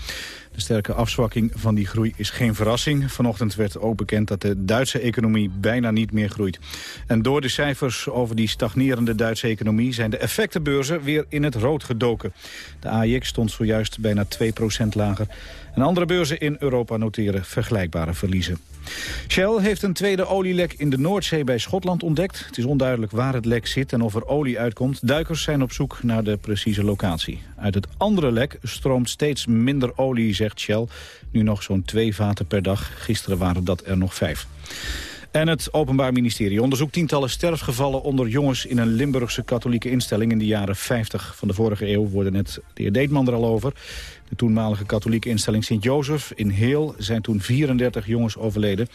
De sterke afzwakking van die groei is geen verrassing. Vanochtend werd ook bekend dat de Duitse economie bijna niet meer groeit. En door de cijfers over die stagnerende Duitse economie... zijn de effectenbeurzen weer in het rood gedoken. De AIX stond zojuist bijna 2 procent lager. En andere beurzen in Europa noteren vergelijkbare verliezen. Shell heeft een tweede olielek in de Noordzee bij Schotland ontdekt. Het is onduidelijk waar het lek zit en of er olie uitkomt. Duikers zijn op zoek naar de precieze locatie. Uit het andere lek stroomt steeds minder olie, zegt Shell. Nu nog zo'n twee vaten per dag. Gisteren waren dat er nog vijf. En het Openbaar Ministerie onderzoekt tientallen sterfgevallen onder jongens in een Limburgse katholieke instelling in de jaren 50 van de vorige eeuw. Worden net de heer Deetman er al over. De toenmalige katholieke instelling Sint-Jozef in Heel zijn toen 34 jongens overleden.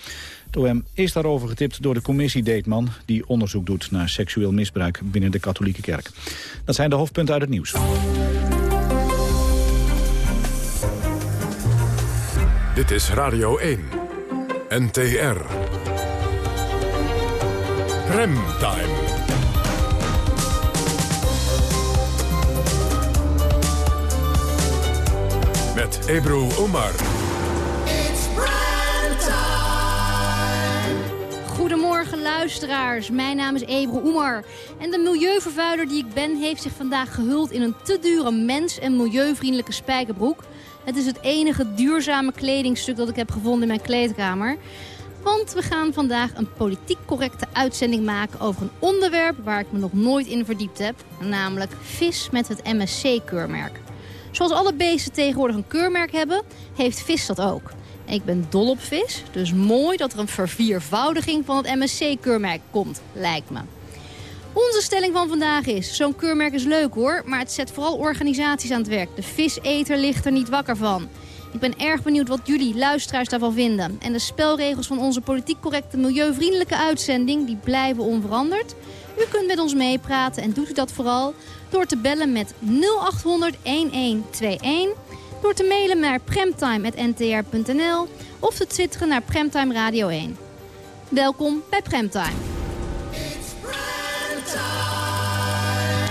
Het OM is daarover getipt door de commissie Deetman... die onderzoek doet naar seksueel misbruik binnen de katholieke kerk. Dat zijn de hoofdpunten uit het nieuws. Dit is Radio 1, NTR. Remtime. Met Ebru Omar. Goedemorgen luisteraars, mijn naam is Ebru Oemar. En de milieuvervuiler die ik ben heeft zich vandaag gehuld in een te dure mens- en milieuvriendelijke spijkerbroek. Het is het enige duurzame kledingstuk dat ik heb gevonden in mijn kleedkamer. Want we gaan vandaag een politiek correcte uitzending maken over een onderwerp waar ik me nog nooit in verdiept heb. Namelijk vis met het MSC-keurmerk. Zoals alle beesten tegenwoordig een keurmerk hebben, heeft vis dat ook. Ik ben dol op vis, dus mooi dat er een verviervoudiging van het MSC-keurmerk komt, lijkt me. Onze stelling van vandaag is, zo'n keurmerk is leuk hoor, maar het zet vooral organisaties aan het werk. De viseter ligt er niet wakker van. Ik ben erg benieuwd wat jullie, luisteraars, daarvan vinden. En de spelregels van onze politiek correcte milieuvriendelijke uitzending, die blijven onveranderd. U kunt met ons meepraten en doet u dat vooral door te bellen met 0800 1121, door te mailen naar premtime.ntr.nl of te twitteren naar Premtime Radio 1. Welkom bij Premtime.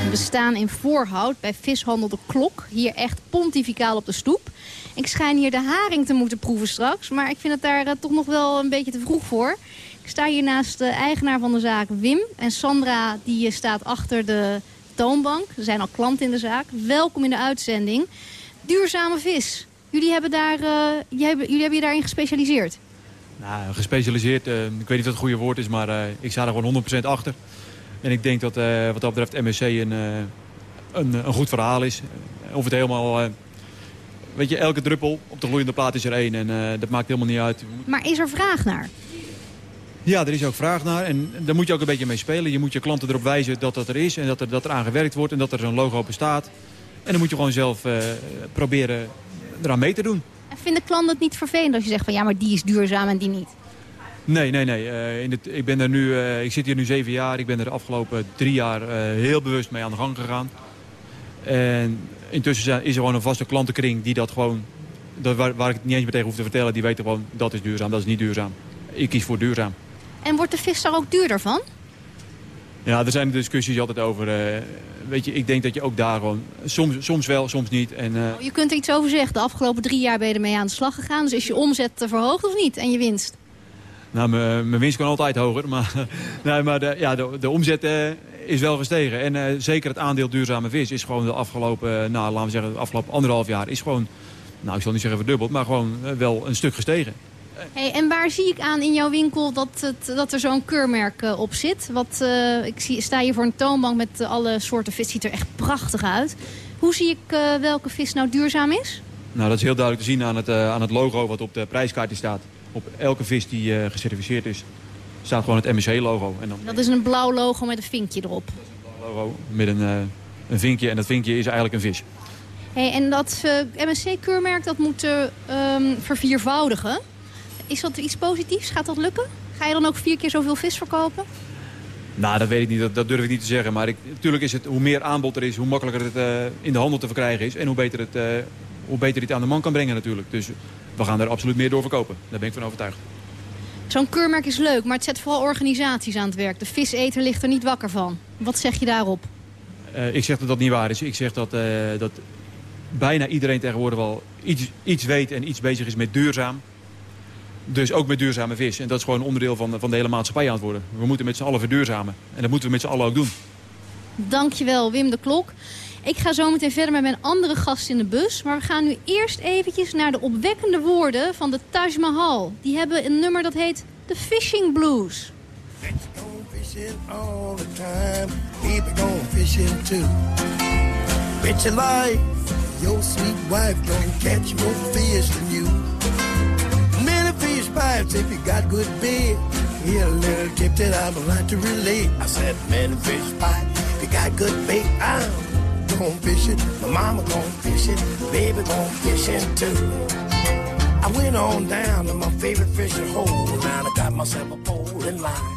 We staan in Voorhout bij vishandel De Klok. Hier echt pontificaal op de stoep. Ik schijn hier de haring te moeten proeven straks. Maar ik vind het daar eh, toch nog wel een beetje te vroeg voor. Ik sta hier naast de eigenaar van de zaak Wim. En Sandra die eh, staat achter de toonbank. Er zijn al klanten in de zaak. Welkom in de uitzending. Duurzame vis. Jullie hebben, daar, eh, jullie hebben, jullie hebben je daarin gespecialiseerd. Nou, gespecialiseerd, ik weet niet of dat het goede woord is, maar ik sta er gewoon 100% achter. En ik denk dat wat dat betreft MSC een, een, een goed verhaal is. Of het helemaal... weet je, elke druppel op de gloeiende plaat is er één. En eh, dat maakt helemaal niet uit. Maar is er vraag naar? Ja, er is ook vraag naar. En daar moet je ook een beetje mee spelen. Je moet je klanten erop wijzen dat dat er is. En dat er, dat er aan gewerkt wordt. En dat er zo'n logo bestaat. En dan moet je gewoon zelf eh, proberen eraan mee te doen. En vinden klanten het niet vervelend als je zegt van ja, maar die is duurzaam en die niet? Nee, nee, nee. Eh, in het, ik, ben er nu, ik zit hier nu zeven jaar. Ik ben er de afgelopen drie jaar heel bewust mee aan de gang gegaan. En intussen is er gewoon een vaste klantenkring die dat gewoon... Dat waar, waar ik het niet eens meer tegen hoef te vertellen. Die weten gewoon dat is duurzaam, dat is niet duurzaam. Ik kies voor duurzaam. En wordt de vis daar ook duurder van? Ja, er zijn discussies altijd over. eh, weet je, ik denk dat je ook daar gewoon... Soms, soms wel, soms niet. En, eh, Je kunt er iets over zeggen. De afgelopen drie jaar ben je ermee aan de slag gegaan. Dus is je omzet eh, verhoogd of niet? En je winst? Nou, mijn winst kan altijd hoger. Maar, nee, maar de, ja, de, de omzet is wel gestegen. En eh, zeker het aandeel duurzame vis is gewoon de afgelopen, eh, nou, laten we zeggen, de afgelopen anderhalf jaar is gewoon, nou, ik zal niet zeggen verdubbeld, maar gewoon eh, wel een stuk gestegen. Hey, en waar zie ik aan in jouw winkel dat, het, dat er zo'n keurmerk op zit? Wat, ik zie, sta hier voor een toonbank met alle soorten vis. Ziet er echt prachtig uit. Hoe zie ik welke vis nou duurzaam is? Nou, dat is heel duidelijk te zien aan het, aan het logo wat op de prijskaartje staat. Op elke vis die gecertificeerd is, staat gewoon het MSC-logo. En dan Dat is een blauw logo met een vinkje erop. logo met een, eh, een vinkje. En dat vinkje is eigenlijk een vis. Hey, en dat eh, MSC-keurmerk dat moet eh, ehm, verviervoudigen. Is dat iets positiefs? Gaat dat lukken? Ga je dan ook vier keer zoveel vis verkopen? Nou, dat weet ik niet. Dat, dat durf ik niet te zeggen. Maar ik, natuurlijk is het, hoe meer aanbod er is, hoe makkelijker het in de handel te verkrijgen is. En hoe beter, het, hoe beter het aan de man kan brengen natuurlijk. Dus we gaan er absoluut meer door verkopen. Daar ben ik van overtuigd. Zo'n keurmerk is leuk, maar het zet vooral organisaties aan het werk. De viseter ligt er niet wakker van. Wat zeg je daarop? Eh, ik zeg dat dat niet waar is. Ik zeg dat, eh, dat bijna iedereen tegenwoordig wel iets, iets weet en iets bezig is met duurzaam. Dus ook met duurzame vis. En dat is gewoon een onderdeel van, van de hele maatschappij aan het worden. We moeten met z'n allen verduurzamen. En dat moeten we met z'n allen ook doen. Dankjewel, Wim de Klok. Ik ga zo meteen verder met mijn andere gast in de bus. Maar we gaan nu eerst eventjes naar de opwekkende woorden van de Taj Mahal. Die hebben een nummer dat heet The Fishing Blues. fishing all the time. People going fishing too. Your life, your sweet wife gonna catch more fish than you. Many fish bites if you got good bait. Here a little tip that I would like to relate. I said many fish bite if you got good bait. I'm fishing, my mama going fishing, baby going fishing too. I went on down to my favorite fishing hole. and I got myself a pole in line.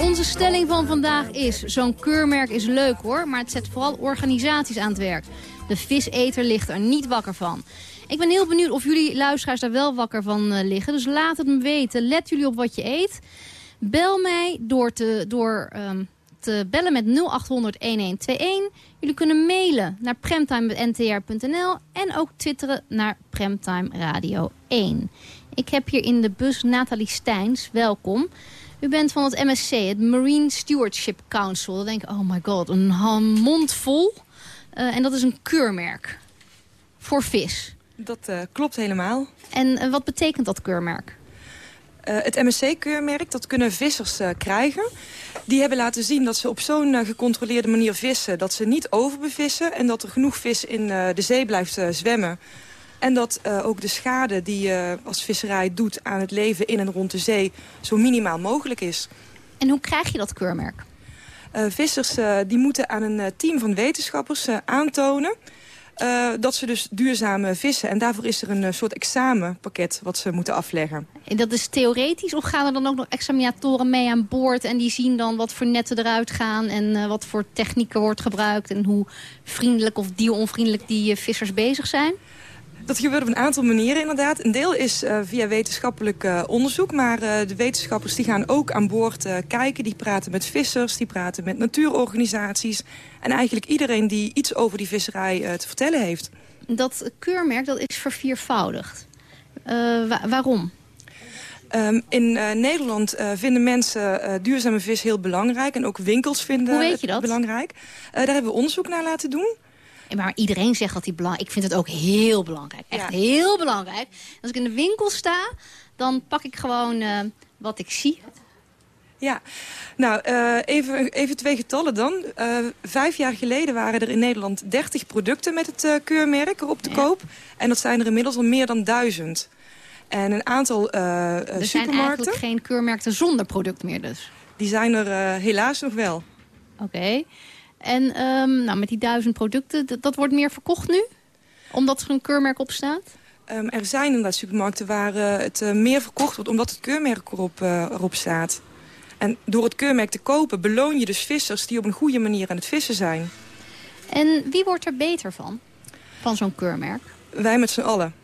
Onze stelling van vandaag is, zo'n keurmerk is leuk hoor, maar het zet vooral organisaties aan het werk. De viseter ligt er niet wakker van. Ik ben heel benieuwd of jullie luisteraars daar wel wakker van eh, liggen. Dus laat het me weten. Let jullie op wat je eet. Bel mij door te, door, ehm, te bellen met 0800-1121. Jullie kunnen mailen naar premtime.ntr.nl en ook twitteren naar Premtime Radio 1. Ik heb hier in de bus Nathalie Steins. Welkom. U bent van het MSC, het Marine Stewardship Council. Dan denk ik, oh my god, een mond vol. Eh, en dat is een keurmerk voor vis. Dat eh, klopt helemaal. En wat betekent dat keurmerk? Eh, het MSC-keurmerk, dat kunnen vissers eh, krijgen. Die hebben laten zien dat ze op zo'n eh, gecontroleerde manier vissen... dat ze niet overbevissen en dat er genoeg vis in de zee blijft zwemmen. En dat ook de schade die je als visserij doet aan het leven in en rond de zee... zo minimaal mogelijk is. En hoe krijg je dat keurmerk? Vissers die moeten aan een team van wetenschappers aantonen... eh, dat ze dus duurzaam eh, vissen. En daarvoor is er een eh, soort examenpakket wat ze moeten afleggen. En dat is theoretisch of gaan er dan ook nog examinatoren mee aan boord... en die zien dan wat voor netten eruit gaan... en eh, wat voor technieken wordt gebruikt... en hoe vriendelijk of dieronvriendelijk die vissers bezig zijn? Dat gebeurt op een aantal manieren inderdaad. Een deel is eh, via wetenschappelijk eh, onderzoek. Maar eh, de wetenschappers die gaan ook aan boord kijken. Die praten met vissers, die praten met natuurorganisaties. En eigenlijk iedereen die iets over die visserij te vertellen heeft. Dat keurmerk dat is verviervoudigd. Wa- waarom? Ehm, in Nederland vinden mensen duurzame vis heel belangrijk. En ook winkels vinden Hoe weet je dat? belangrijk. Daar hebben we onderzoek naar laten doen. Maar iedereen zegt dat hij belangrijk Ik vind het ook heel belangrijk. Echt heel belangrijk. Als ik in de winkel sta, dan pak ik gewoon eh, wat ik zie. Ja, nou, eh, even, even twee getallen dan. Eh, vijf jaar geleden waren er in Nederland 30 producten met het keurmerk erop te koop. En dat zijn er inmiddels al meer dan duizend. En een aantal eh, Er zijn supermarkten, eigenlijk geen keurmerken zonder product meer dus. die zijn er helaas nog wel. Oké. En ehm, nou, met die duizend producten, dat, wordt meer verkocht nu? Omdat er een keurmerk op staat? Ehm, er zijn inderdaad supermarkten waar eh, het eh, meer verkocht wordt... omdat het keurmerk erop, eh, erop staat. En door het keurmerk te kopen beloon je dus vissers... die op een goede manier aan het vissen zijn. En wie wordt er beter van? Van zo'n keurmerk? Wij met z'n allen.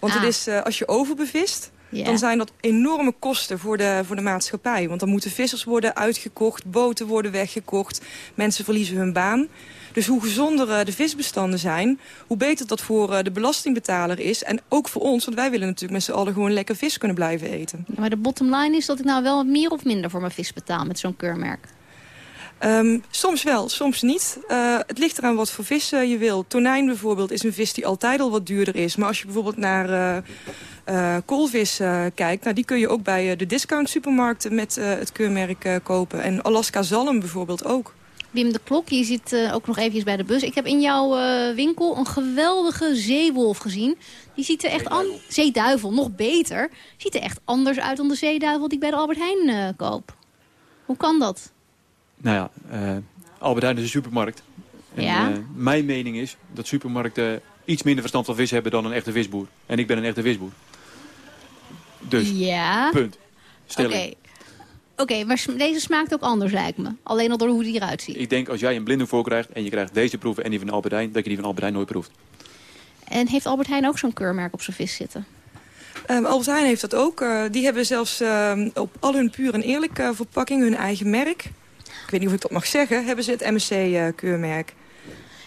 Want Ah. het is, eh, als je overbevist, Dan zijn dat enorme kosten voor de, voor de maatschappij. Want dan moeten vissers worden uitgekocht, boten worden weggekocht, mensen verliezen hun baan. Dus hoe gezonder eh, de visbestanden zijn, hoe beter dat voor eh, de belastingbetaler is. En ook voor ons, want wij willen natuurlijk met z'n allen gewoon lekker vis kunnen blijven eten. Maar de bottom line is dat ik nou wel meer of minder voor mijn vis betaal met zo'n keurmerk. Ehm, soms wel, soms niet. Eh, het ligt eraan wat voor vis eh, je wil. Tonijn bijvoorbeeld is een vis die altijd al wat duurder is. Maar als je bijvoorbeeld naar eh, eh, koolvis eh, kijkt... Nou, die kun je ook bij de discount supermarkten met eh, het keurmerk eh, kopen. En Alaska zalm bijvoorbeeld ook. Wim de Klok, je zit uh, ook nog eventjes bij de bus. Ik heb in jouw uh, winkel een geweldige zeewolf gezien. Die ziet er echt aan... Zeeduivel, nog beter. Ziet er echt anders uit dan de zeeduivel die ik bij de Albert Heijn uh, koop. Hoe kan dat? Nou ja, Albert Heijn is een supermarkt. En, ja? mijn mening is dat supermarkten iets minder verstand van vis hebben dan een echte visboer. En ik ben een echte visboer. Dus, ja. punt. Oké, okay. okay, maar deze smaakt ook anders lijkt me. Alleen al door hoe die eruit ziet. Ik denk als jij een blinde voor krijgt en je krijgt deze proeven en die van Albert Heijn... dat je die van Albert Heijn nooit proeft. En heeft Albert Heijn ook zo'n keurmerk op zijn vis zitten? Um, Albert Heijn heeft dat ook. Uh, die hebben zelfs uh, op al hun puur en eerlijke uh, verpakking hun eigen merk. Ik weet niet of ik dat mag zeggen. Hebben ze het MSC-keurmerk.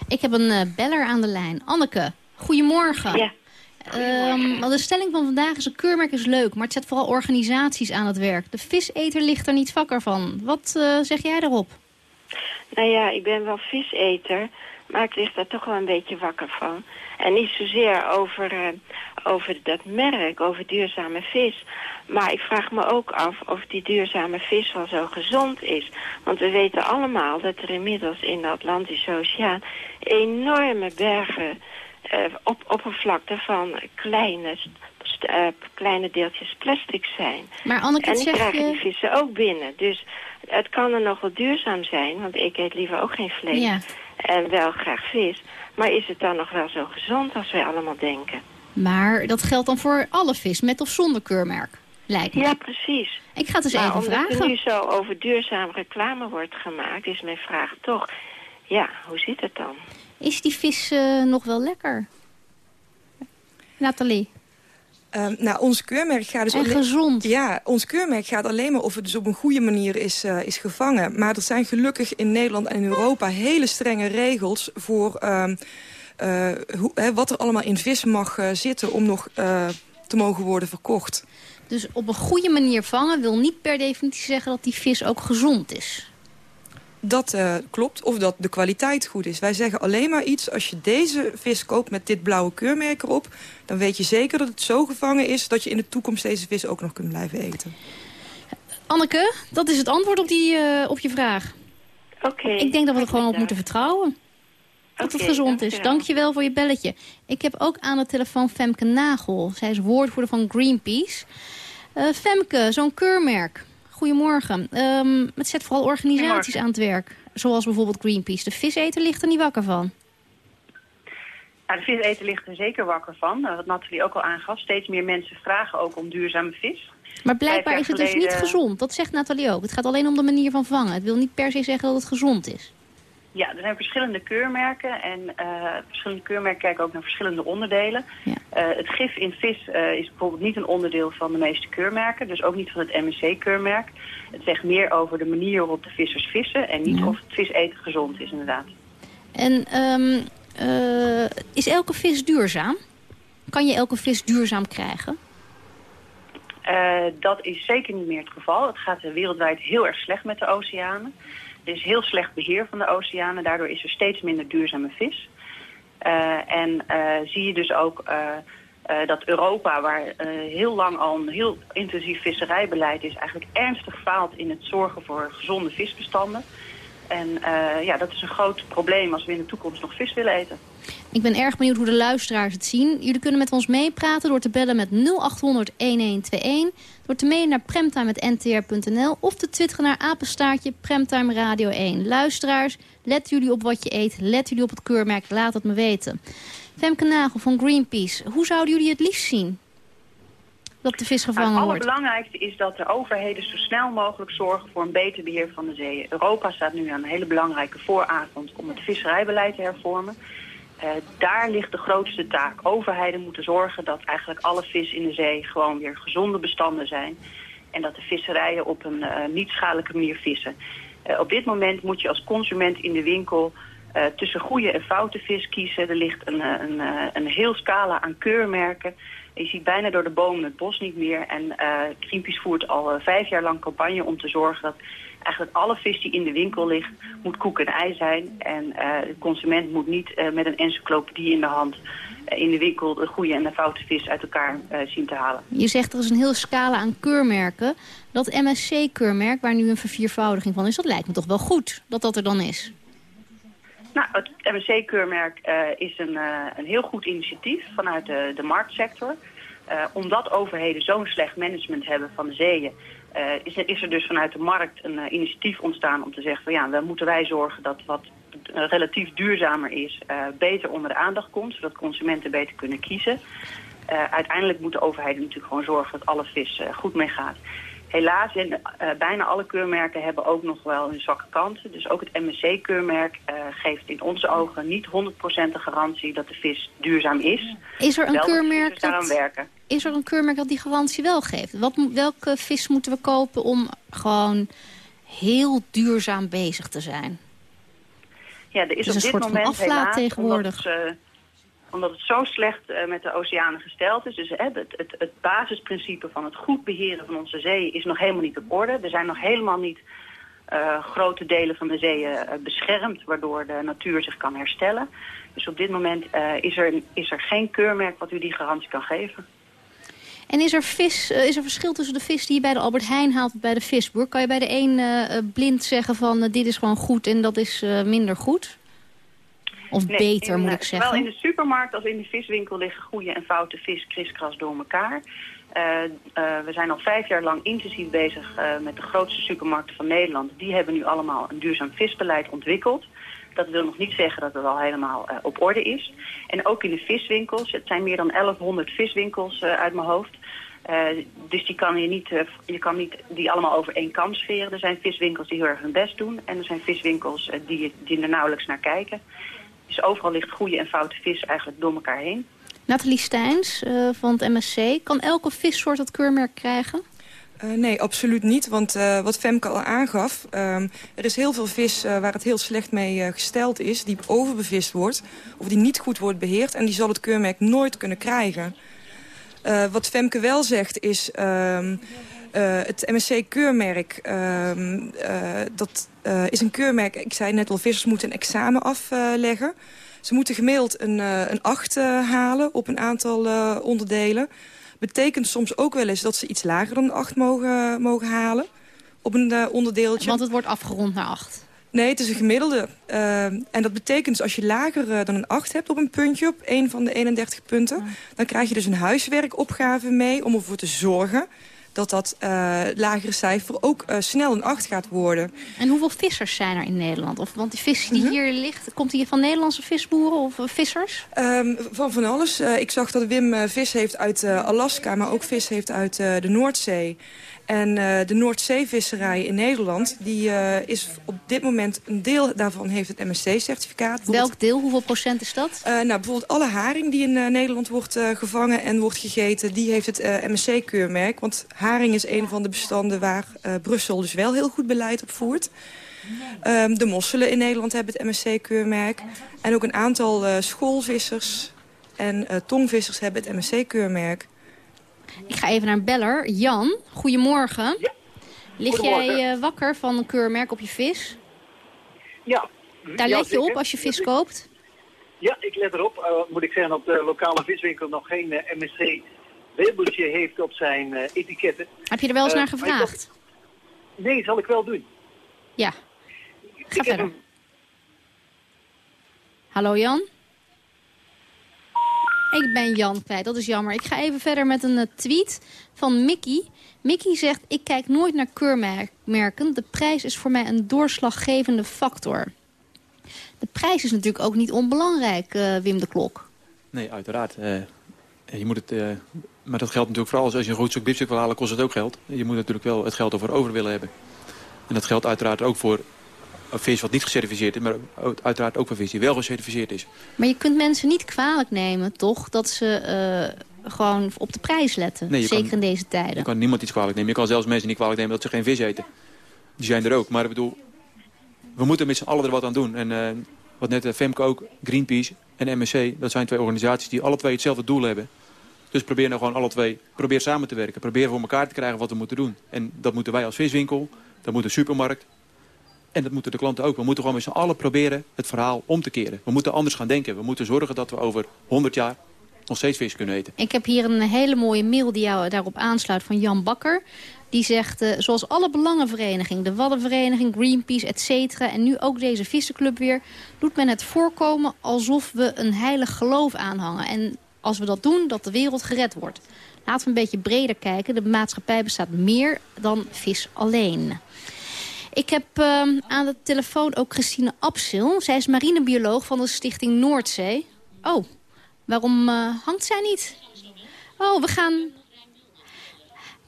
ik heb een beller aan de lijn. Anneke, goedemorgen. Ja. Um, de stelling van vandaag is een keurmerk is leuk, maar het zet vooral organisaties aan het werk. De viseter ligt er niet vakker van. Wat uh, zeg jij daarop? Nou ja, ik ben wel viseter, maar ik lig daar toch wel een beetje wakker van. En niet zozeer over, uh, over dat merk, over duurzame vis. Maar ik vraag me ook af of die duurzame vis wel zo gezond is. Want we weten allemaal dat er inmiddels in de Atlantische Oceaan enorme bergen uh, op oppervlakte van kleine, uh, kleine deeltjes plastic zijn. Maar Anneke, en die zeg krijgen je... die vissen ook binnen. Dus het kan er nog wel duurzaam zijn, want ik eet liever ook geen vlees. Ja. En wel graag vis. Maar is het dan nog wel zo gezond als wij allemaal denken? Maar dat geldt dan voor alle vis, met of zonder keurmerk, lijkt me. Ja, precies. Ik ga het eens maar even omdat vragen. er nu zo over duurzaam reclame wordt gemaakt, is mijn vraag toch... Ja, hoe zit het dan? Is die vis uh, nog wel lekker? Nathalie? Um, nou, ons keurmerk gaat dus... En gezond. Ja, ons keurmerk gaat alleen maar of het dus op een goede manier is, uh, is gevangen. Maar er zijn gelukkig in Nederland en in Europa hele strenge regels voor... Um, uh, hoe, hè, wat er allemaal in vis mag uh, zitten om nog te mogen worden verkocht. Dus op een goede manier vangen wil niet per definitie zeggen dat die vis ook gezond is? Dat uh, klopt, of dat de kwaliteit goed is. Wij zeggen alleen maar iets, als je deze vis koopt met dit blauwe keurmerk erop... dan weet je zeker dat het zo gevangen is dat je in de toekomst deze vis ook nog kunt blijven eten. Anneke, dat is het antwoord op, die, uh, op je vraag. Oké. Okay, Ik denk dat we er gewoon op moeten vertrouwen. Dat okay, het gezond is. Dank je wel voor je belletje. Ik heb ook aan de telefoon Femke Nagel. Zij is woordvoerder van Greenpeace. Uh, Femke, zo'n keurmerk... Goedemorgen. Um, het zet vooral organisaties aan het werk. Zoals bijvoorbeeld Greenpeace. De viseter ligt er niet wakker van. Nou, de viseter ligt er zeker wakker van. Wat Nathalie ook al aangaf. Steeds meer mensen vragen ook om duurzame vis. Maar blijkbaar is het geleden... dus niet gezond. Dat zegt Nathalie ook. Het gaat alleen om de manier van vangen. Het wil niet per se zeggen dat het gezond is. Ja, er zijn verschillende keurmerken. En uh, verschillende keurmerken kijken ook naar verschillende onderdelen. Ja. Uh, het gif in vis uh, is bijvoorbeeld niet een onderdeel van de meeste keurmerken. Dus ook niet van het MSC-keurmerk. Het zegt meer over de manier waarop de vissers vissen. En niet Ja. of het vis eten gezond is inderdaad. En um, is elke vis duurzaam? Kan je elke vis duurzaam krijgen? Dat is zeker niet meer het geval. Het gaat wereldwijd heel erg slecht met de oceanen. Is heel slecht beheer van de oceanen. Daardoor is er steeds minder duurzame vis. Uh, en uh, zie je dus ook uh, dat Europa, waar heel lang al een heel intensief visserijbeleid is... eigenlijk ernstig faalt in het zorgen voor gezonde visbestanden. En ja, dat is een groot probleem als we in de toekomst nog vis willen eten. Ik ben erg benieuwd hoe de luisteraars het zien. Jullie kunnen met ons meepraten door te bellen met 0800-1121... door te mailen naar premtime.ntr.nl... of te twitteren naar apenstaartje Premtime Radio 1. Luisteraars, let jullie op wat je eet. Let jullie op het keurmerk. Laat het me weten. Femke Nagel van Greenpeace. Hoe zouden jullie het liefst zien? Dat de vis gevangen Nou, het wordt. allerbelangrijkste is dat de overheden zo snel mogelijk zorgen voor een beter beheer van de zeeën. Europa staat nu aan een hele belangrijke vooravond om het visserijbeleid te hervormen. Uh, daar ligt de grootste taak. Overheden moeten zorgen dat eigenlijk alle vis in de zee gewoon weer gezonde bestanden zijn. En dat de visserijen op een uh, niet schadelijke manier vissen. Uh, op dit moment moet je als consument in de winkel tussen goede en foute vis kiezen. Er ligt een, een, een heel scala aan keurmerken. Je ziet bijna door de bomen het bos niet meer. En uh, voert al uh, vijf jaar lang campagne om te zorgen dat eigenlijk alle vis die in de winkel ligt, moet koek en ei zijn. En uh, de consument moet niet met een encyclopedie in de hand in de winkel de goede en de foute vis uit elkaar zien te halen. Je zegt er is een heel scala aan keurmerken. Dat MSC-keurmerk, waar nu een verviervoudiging van is, dat lijkt me toch wel goed dat dat er dan is. Nou, het MSC-keurmerk is een, een heel goed initiatief vanuit de, de marktsector. omdat overheden zo'n slecht management hebben van de zeeën... is, er, is er dus vanuit de markt een initiatief ontstaan om te zeggen... van ja, dan moeten wij zorgen dat wat relatief duurzamer is... beter onder de aandacht komt, zodat consumenten beter kunnen kiezen... Uiteindelijk moeten overheden natuurlijk gewoon zorgen dat alle vis goed meegaat. Helaas, in, uh, bijna alle keurmerken hebben ook nog wel hun zwakke kanten. Dus ook het MSC-keurmerk geeft in onze ogen niet 100% de garantie dat de vis duurzaam is. Is er een, keurmerk dat, werken. is er een keurmerk dat die garantie wel geeft? Wat, welke vis moeten we kopen om gewoon heel duurzaam bezig te zijn? Ja, er is, op een dit soort moment van aflaat helaas, tegenwoordig. Omdat, omdat het zo slecht uh, met de oceanen gesteld is. Dus het, het, het, basisprincipe van het goed beheren van onze zeeën is nog helemaal niet op orde. Er zijn nog helemaal niet uh, grote delen van de zeeën uh, beschermd, waardoor de natuur zich kan herstellen. Dus op dit moment is, er, is er geen keurmerk wat u die garantie kan geven. En is er, vis, is er verschil tussen de vis die je bij de Albert Heijn haalt en bij de visboer? Kan je bij de een blind zeggen van dit is gewoon goed en dat is minder goed? Of nee, beter, in, moet ik zeggen. Zowel in de supermarkt als in de viswinkel liggen goede en foute vis kriskras door elkaar. Uh, uh, we zijn al vijf jaar lang intensief bezig uh, met de grootste supermarkten van Nederland. Die hebben nu allemaal een duurzaam visbeleid ontwikkeld. Dat wil nog niet zeggen dat het al helemaal op orde is. En ook in de viswinkels, het zijn meer dan 1100 viswinkels uit mijn hoofd. dus die kan je, niet, je kan niet die allemaal over één kam scheren. Er zijn viswinkels die heel erg hun best doen. En er zijn viswinkels die, die er nauwelijks naar kijken. Dus overal ligt goede en foute vis eigenlijk door elkaar heen. Nathalie Steins uh, van het MSC. Kan elke vissoort dat keurmerk krijgen? Uh, nee, absoluut niet. Want uh, wat Femke al aangaf... er is heel veel vis waar het heel slecht mee gesteld is... die overbevist wordt of die niet goed wordt beheerd... en die zal het keurmerk nooit kunnen krijgen. wat Femke wel zegt is... Uh, het MSC-keurmerk, uh, uh, dat is een keurmerk... Ik zei net al, vissers moeten een examen afleggen. Ze moeten gemiddeld een, een 8 halen op een aantal onderdelen. Betekent soms ook wel eens dat ze iets lager dan 8 mogen, mogen halen. Op een onderdeeltje. Want het wordt afgerond naar 8. Nee, het is een gemiddelde. Uh, en dat betekent dus als je lager uh, dan een 8 hebt op een puntje, op een van de 31 punten... dan krijg je dus een huiswerkopgave mee om ervoor te zorgen dat dat uh, lagere cijfer ook uh, snel een 8 gaat worden. En hoeveel vissers zijn er in Nederland? Of, want die vis die -hmm. hier ligt, komt die van Nederlandse visboeren of uh, vissers? Um, van van alles. ik zag dat Wim vis heeft uit Alaska, maar ook vis heeft uit de Noordzee. En uh, de Noordzeevisserij in Nederland, die uh, is op dit moment een deel daarvan heeft het MSC-certificaat. Welk deel? Hoeveel procent is dat? Uh, nou, bijvoorbeeld alle haring die in Nederland wordt gevangen en wordt gegeten, die heeft het MSC-keurmerk. Want haring is een van de bestanden waar Brussel dus wel heel goed beleid op voert. Um, de mosselen in Nederland hebben het MSC-keurmerk. En ook een aantal schoolvissers en tongvissers hebben het MSC-keurmerk. Ik ga even naar een beller. Jan, goedemorgen. Ja. Lig jij uh, wakker van een keurmerk op je vis? Ja. Daar ja, let je op als je vis koopt? Ja, ik let erop. Uh, moet ik zeggen dat de lokale viswinkel nog geen uh, MSC labeltje heeft op zijn etiketten. Heb je er wel eens naar gevraagd? Nee, zal ik wel doen. Ja. Ga ik verder. Een... Hallo Jan? Ik ben Jan kwijt, dat is jammer. Ik ga even verder met een uh, tweet van Mickey. Mickey zegt, ik kijk nooit naar keurmerken. De prijs is voor mij een doorslaggevende factor. De prijs is natuurlijk ook niet onbelangrijk, uh, Wim de Klok. Nee, uiteraard. Uh, je moet het, maar dat geldt natuurlijk vooral als je een goed stuk biefstuk wil halen, kost het ook geld. Je moet natuurlijk wel het geld over over willen hebben. En dat geldt uiteraard ook voor vis wat niet gecertificeerd is, maar uiteraard ook voor vis die wel gecertificeerd is. Maar je kunt mensen niet kwalijk nemen, toch? Dat ze uh, gewoon op de prijs letten, nee, zeker kan, in deze tijden. Je kan niemand iets kwalijk nemen. Je kan zelfs mensen niet kwalijk nemen dat ze geen vis eten. Die zijn er ook. Maar ik bedoel, we moeten met z'n allen er wat aan doen. En uh, wat net uh, Femke ook, Greenpeace en MSC, dat zijn twee organisaties die alle twee hetzelfde doel hebben. Dus probeer nou gewoon alle twee, probeer samen te werken. Probeer voor elkaar te krijgen wat we moeten doen. En dat moeten wij als viswinkel, dat moet de supermarkt, en dat moeten de klanten ook. We moeten gewoon met z'n allen proberen het verhaal om te keren. We moeten anders gaan denken. We moeten zorgen dat we over 100 jaar nog steeds vis kunnen eten. Ik heb hier een hele mooie mail die jou daarop aansluit van Jan Bakker. Die zegt, uh, zoals alle belangenverenigingen, de Waddenvereniging, Greenpeace, et cetera... en nu ook deze vissenclub weer, doet men het voorkomen alsof we een heilig geloof aanhangen. En als we dat doen, dat de wereld gered wordt. Laten we een beetje breder kijken. De maatschappij bestaat meer dan vis alleen. Ik heb uh, aan de telefoon ook Christine Absil. Zij is marinebioloog van de Stichting Noordzee. Oh, waarom uh, hangt zij niet? Oh, we gaan...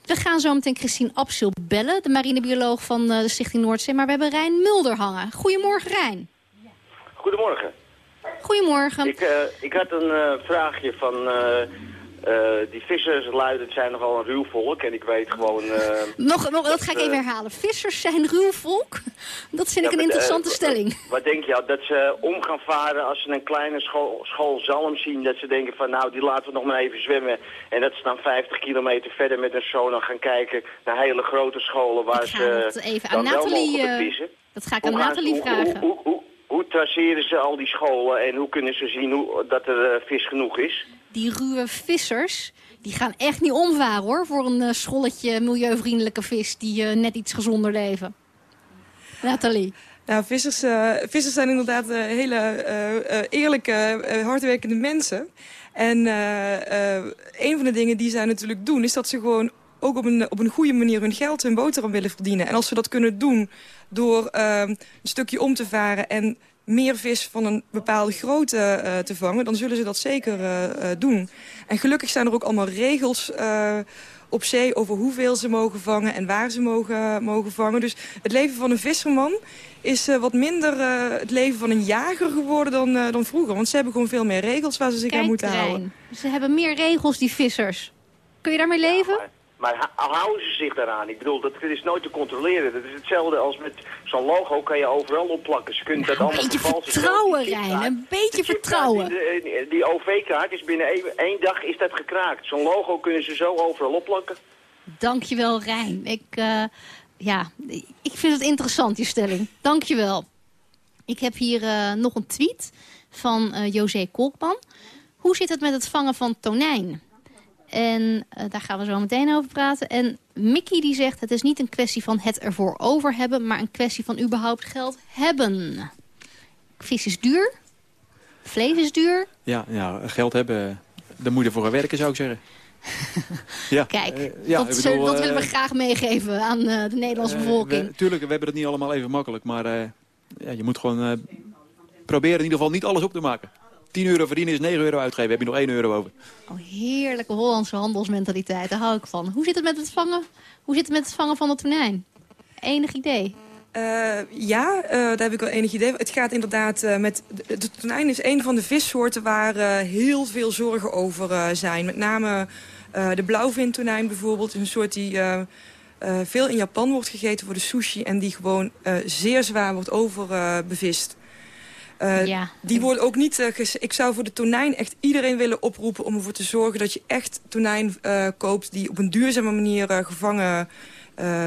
We gaan zo meteen Christine Absil bellen, de marinebioloog van uh, de Stichting Noordzee. Maar we hebben Rijn Mulder hangen. Goedemorgen, Rijn. Goedemorgen. Goedemorgen. Ik, uh, ik had een vraagje van... Uh, die vissers luiden zijn nogal een ruw volk en ik weet gewoon... nog, nog, dat ga ik even herhalen. Vissers zijn ruw volk? Dat vind ja, ik een interessante stelling. Wat denk je? Dat ze om gaan varen als ze een kleine school, school zalm zien. Dat ze denken van nou die laten we nog maar even zwemmen. En dat ze dan 50 kilometer verder met een sonar gaan kijken naar hele grote scholen waar ze dat even aan Nathalie, vissen. Dat ga ik aan Nathalie vragen. Hoe, hoe, hoe traceren ze al die scholen en hoe kunnen ze zien hoe, dat er vis genoeg is? Die ruwe vissers, die gaan echt niet omvaren hoor... voor een uh, scholletje milieuvriendelijke vis die uh, net iets gezonder leven. Nathalie. Nou, vissers, vissers zijn inderdaad hele eerlijke, hardwerkende mensen. En een van de dingen die zij natuurlijk doen... is dat ze gewoon ook op een, op een goede manier hun geld, hun boterham willen verdienen. En als ze dat kunnen doen door uh, een stukje om te varen en meer vis van een bepaalde grootte uh, te vangen... dan zullen ze dat zeker uh, uh, doen. En gelukkig zijn er ook allemaal regels op zee over hoeveel ze mogen vangen... en waar ze mogen, mogen vangen. Dus het leven van een visserman is wat minder het leven van een jager geworden dan, dan vroeger. Want ze hebben gewoon veel meer regels waar ze zich Kijk, aan moeten Rijn, houden. Ze hebben meer regels, die vissers. Kun je daarmee leven? Ja, maar houden ze zich daaraan? Ik bedoel, dat is nooit te controleren. Dat is hetzelfde als met zo'n logo kan je overal opplakken. Ze kunnen nou, dat allemaal een beetje vertrouwen, Rijn. Een beetje vertrouwen. Die, die OV-kaart is binnen één, één, dag is dat gekraakt. Zo'n logo kunnen ze zo overal opplakken. Dankjewel, Rijn. Ik, uh, ja, ik vind het interessant, je stelling. Dankjewel. Ik heb hier uh, nog een tweet van uh, José Kolkman. Hoe zit het met het vangen van tonijn? En uh, daar gaan we zo meteen over praten. En Mickey die zegt, het is niet een kwestie van het ervoor over hebben... maar een kwestie van überhaupt geld hebben. Vis is duur. Vlees is duur. Ja, ja geld hebben, daar moet je gaan werken, zou ik zeggen. ja. Kijk, uh, ja, dat, bedoel, dat, willen we uh, graag meegeven aan de Nederlandse bevolking. We, tuurlijk, we hebben het niet allemaal even makkelijk. Maar ja, je moet gewoon proberen in ieder geval niet alles op te maken. 10 euro verdienen is 9 euro uitgeven. Heb je nog 1 euro over. Oh, heerlijke Hollandse handelsmentaliteit. Daar hou ik van. Hoe zit het met het vangen, Hoe zit het met het vangen van de tonijn? Enig idee? Uh, ja, uh, daar heb ik wel enig idee. Het gaat inderdaad uh, met... De, de tonijn is een van de vissoorten waar heel veel zorgen over zijn. Met name de blauwvintonijn bijvoorbeeld. Is een soort die veel in Japan wordt gegeten voor de sushi... en die gewoon zeer zwaar wordt overbevist. Uh, ja. Die wordt ook niet... Uh, ik zou voor de tonijn echt iedereen willen oproepen... om ervoor te zorgen dat je echt tonijn uh, koopt... die op een duurzame manier gevangen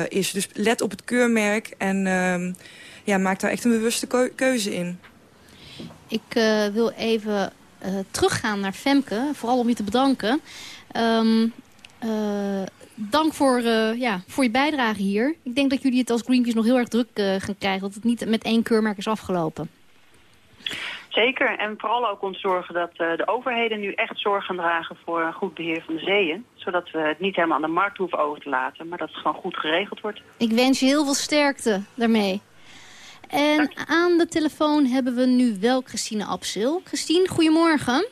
is. Dus let op het keurmerk en ehm, ja, maak daar echt een bewuste keuze in. Ik wil even teruggaan naar Femke, vooral om je te bedanken. Um, dank voor, ja, voor je bijdrage hier. Ik denk dat jullie het als Greenpeace nog heel erg druk gaan krijgen... dat het niet met één keurmerk is afgelopen. Zeker, en vooral ook ons zorgen dat uh, de overheden nu echt zorg gaan dragen voor een goed beheer van de zeeën. Zodat we het niet helemaal aan de markt hoeven over te laten, maar dat het gewoon goed geregeld wordt. Ik wens je heel veel sterkte daarmee. En Dank. aan de telefoon hebben we nu wel Christine Absil. Christine, goedemorgen.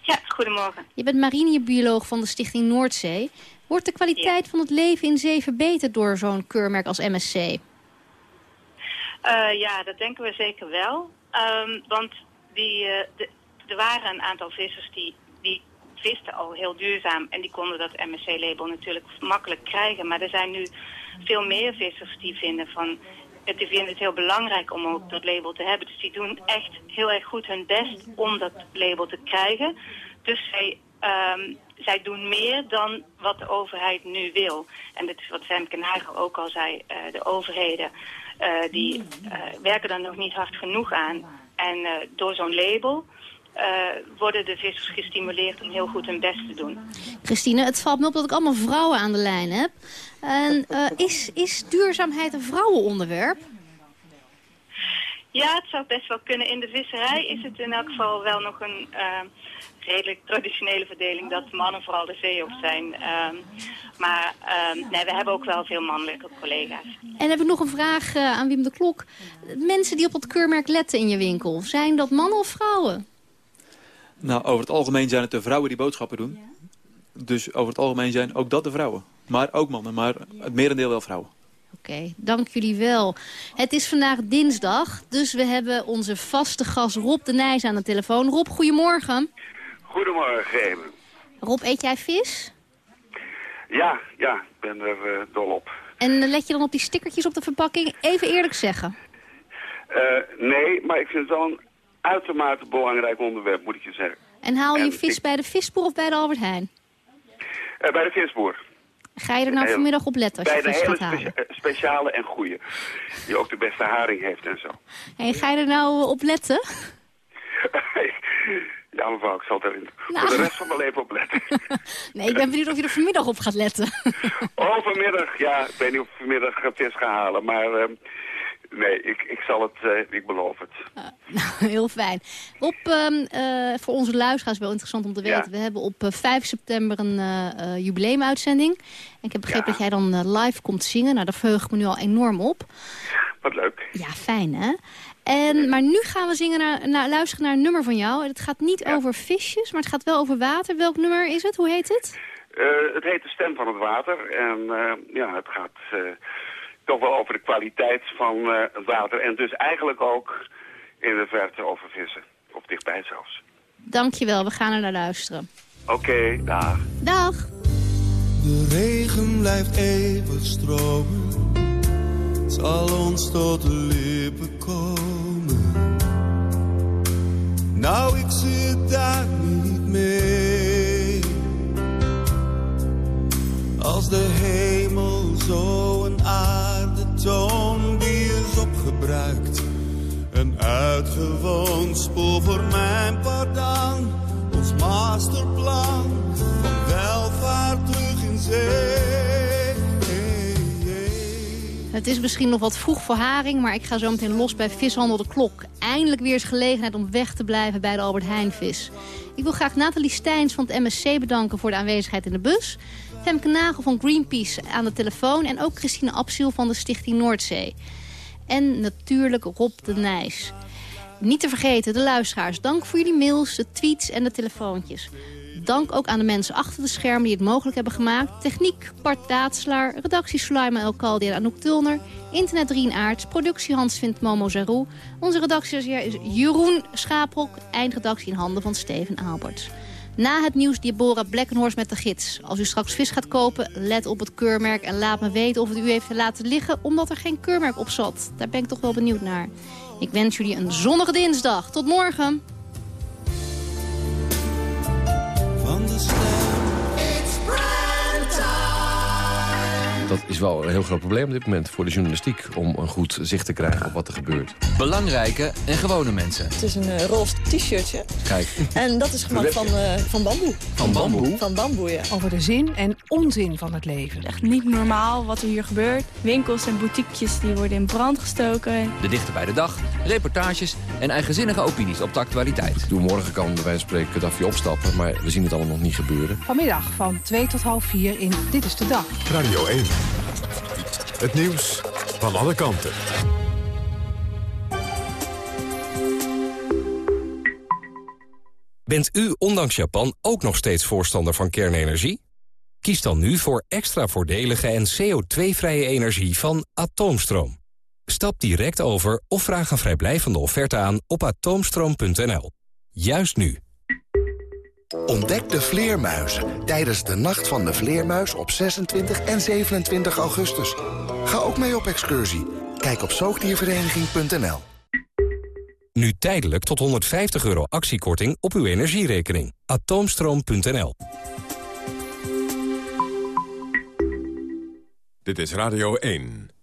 Ja, goedemorgen. Je bent marinebioloog van de Stichting Noordzee. Wordt de kwaliteit ja. van het leven in zee verbeterd door zo'n keurmerk als MSC? Uh, ja, dat denken we zeker wel. Um, want die, uh, de, er waren een aantal vissers die, die visten al heel duurzaam en die konden dat MSC-label natuurlijk makkelijk krijgen. Maar er zijn nu veel meer vissers die vinden van, die vinden het heel belangrijk om ook dat label te hebben. Dus die doen echt heel erg goed hun best om dat label te krijgen. Dus zij, um, zij doen meer dan wat de overheid nu wil. En dat is wat Femke Nagel ook al zei, uh, de overheden uh, die uh, werken er nog niet hard genoeg aan. En uh, door zo'n label worden de vissers gestimuleerd om heel goed hun best te doen. Christine, het valt me op dat ik allemaal vrouwen aan de lijn heb. En is, is duurzaamheid een vrouwenonderwerp? Ja, het zou best wel kunnen. In de visserij is het in elk geval wel nog een redelijk traditionele verdeling dat mannen vooral de zee op zijn. Ehm, maar uh, nee, we hebben ook wel veel mannelijke collega's. En heb ik nog een vraag uh, aan Wim de Klok. Mensen die op het keurmerk letten in je winkel, zijn dat mannen of vrouwen? Nou, over het algemeen zijn het de vrouwen die boodschappen doen. Dus over het algemeen zijn ook dat de vrouwen. Maar ook mannen, maar het merendeel wel vrouwen. Oké, dank jullie wel. Het is vandaag dinsdag, dus we hebben onze vaste gast Rob de Nijs aan de telefoon. Rob, goedemorgen. Goedemorgen, Rob, eet jij vis? Ja, ja, ik ben er uh, dol op. En eh, let je dan op die stickertjes op de verpakking? Even eerlijk zeggen. Uh, nee, maar ik vind het wel een uitermate belangrijk onderwerp, moet ik je zeggen. En haal je vis bij de visboer of bij de Albert Heijn? bij de visboer. Ga je er nou vanmiddag op letten als je vis gaat halen? Bij de hele speciale en goede. Die ook de beste haring heeft en zo. En ga je er nou op letten? Ja, mevrouw, ik zal erin nou. voor de rest van mijn leven op letten. nee, ik ben benieuwd of je er vanmiddag op gaat letten. oh, vanmiddag. Ja, ik weet niet of ik vanmiddag vis ga halen. Maar uh, nee, ik, ik zal het, uh, ik beloof het. Uh, nou, heel fijn. Op, um, voor onze luisteraars wel interessant om te weten. Ja. We hebben op 5 september een jubileumuitzending. En ik heb begrepen ja. dat jij dan live komt zingen. Nou, daar verheug ik me nu al enorm op. Wat leuk. Ja, fijn hè? En, maar nu gaan we zingen naar, naar, luisteren naar een nummer van jou. Het gaat niet over visjes, maar het gaat wel over water. Welk nummer is het? Hoe heet het? Uh, het heet De Stem van het Water. En uh, ja, het gaat uh, toch wel over de kwaliteit van het water. En dus eigenlijk ook in de verte over vissen. Of dichtbij zelfs. Dankjewel, we gaan er naar luisteren. Oké, okay, dag. Dag. De regen blijft even stromen zal ons tot de lippen komen. Nou, ik zit daar niet mee. Als de hemel zo een aardetoon die is opgebruikt. Een uitgewoond spoor voor mijn pardon. Ons masterplan van welvaart terug in zee. Het is misschien nog wat vroeg voor haring, maar ik ga zo meteen los bij Vishandel de Klok. Eindelijk weer eens gelegenheid om weg te blijven bij de Albert Heijn vis. Ik wil graag Nathalie Steins van het MSC bedanken voor de aanwezigheid in de bus. Femke Nagel van Greenpeace aan de telefoon en ook Christine Absiel van de Stichting Noordzee. En natuurlijk Rob de Nijs. Niet te vergeten, de luisteraars. Dank voor jullie mails, de tweets en de telefoontjes. Dank ook aan de mensen achter de schermen die het mogelijk hebben gemaakt. Techniek Bart Daatselaar, redactie Sulaima El Kaldi en Anouk Tulner. Internet Rien productie Hans Vindt Momo Zarou. Onze redactie is Jeroen Schaprok, eindredactie in handen van Steven Albert. Na het nieuws Deborah Blackenhorst met de gids. Als u straks vis gaat kopen, let op het keurmerk en laat me weten of het u heeft laten liggen omdat er geen keurmerk op zat. Daar ben ik toch wel benieuwd naar. Ik wens jullie een zonnige dinsdag. Tot morgen. Van Dat is wel een heel groot probleem op dit moment voor de journalistiek... om een goed zicht te krijgen op wat er gebeurt. Belangrijke en gewone mensen. Het is een uh, roze t-shirtje. Kijk. En dat is gemaakt van, uh, van bamboe. Van bamboe? Van bamboe, ja. Over de zin en onzin van het leven. Echt niet normaal wat er hier gebeurt. Winkels en boutiquejes die worden in brand gestoken. De dichter bij de dag, reportages en eigenzinnige opinies op de actualiteit. Doe morgen kan bij wijze van spreken Gaddafi opstappen... maar we zien het allemaal nog niet gebeuren. Vanmiddag van 2 tot half 4 in Dit is de Dag. Radio 1. Het nieuws van alle kanten. Bent u ondanks Japan ook nog steeds voorstander van kernenergie? Kies dan nu voor extra voordelige en CO2-vrije energie van Atoomstroom. Stap direct over of vraag een vrijblijvende offerte aan op atoomstroom.nl. Juist nu. Ontdek de vleermuizen tijdens de Nacht van de Vleermuis op 26 en 27 augustus. Ga ook mee op excursie. Kijk op zoogdiervereniging.nl. Nu tijdelijk tot 150 euro actiekorting op uw energierekening. Atoomstroom.nl Dit is Radio 1.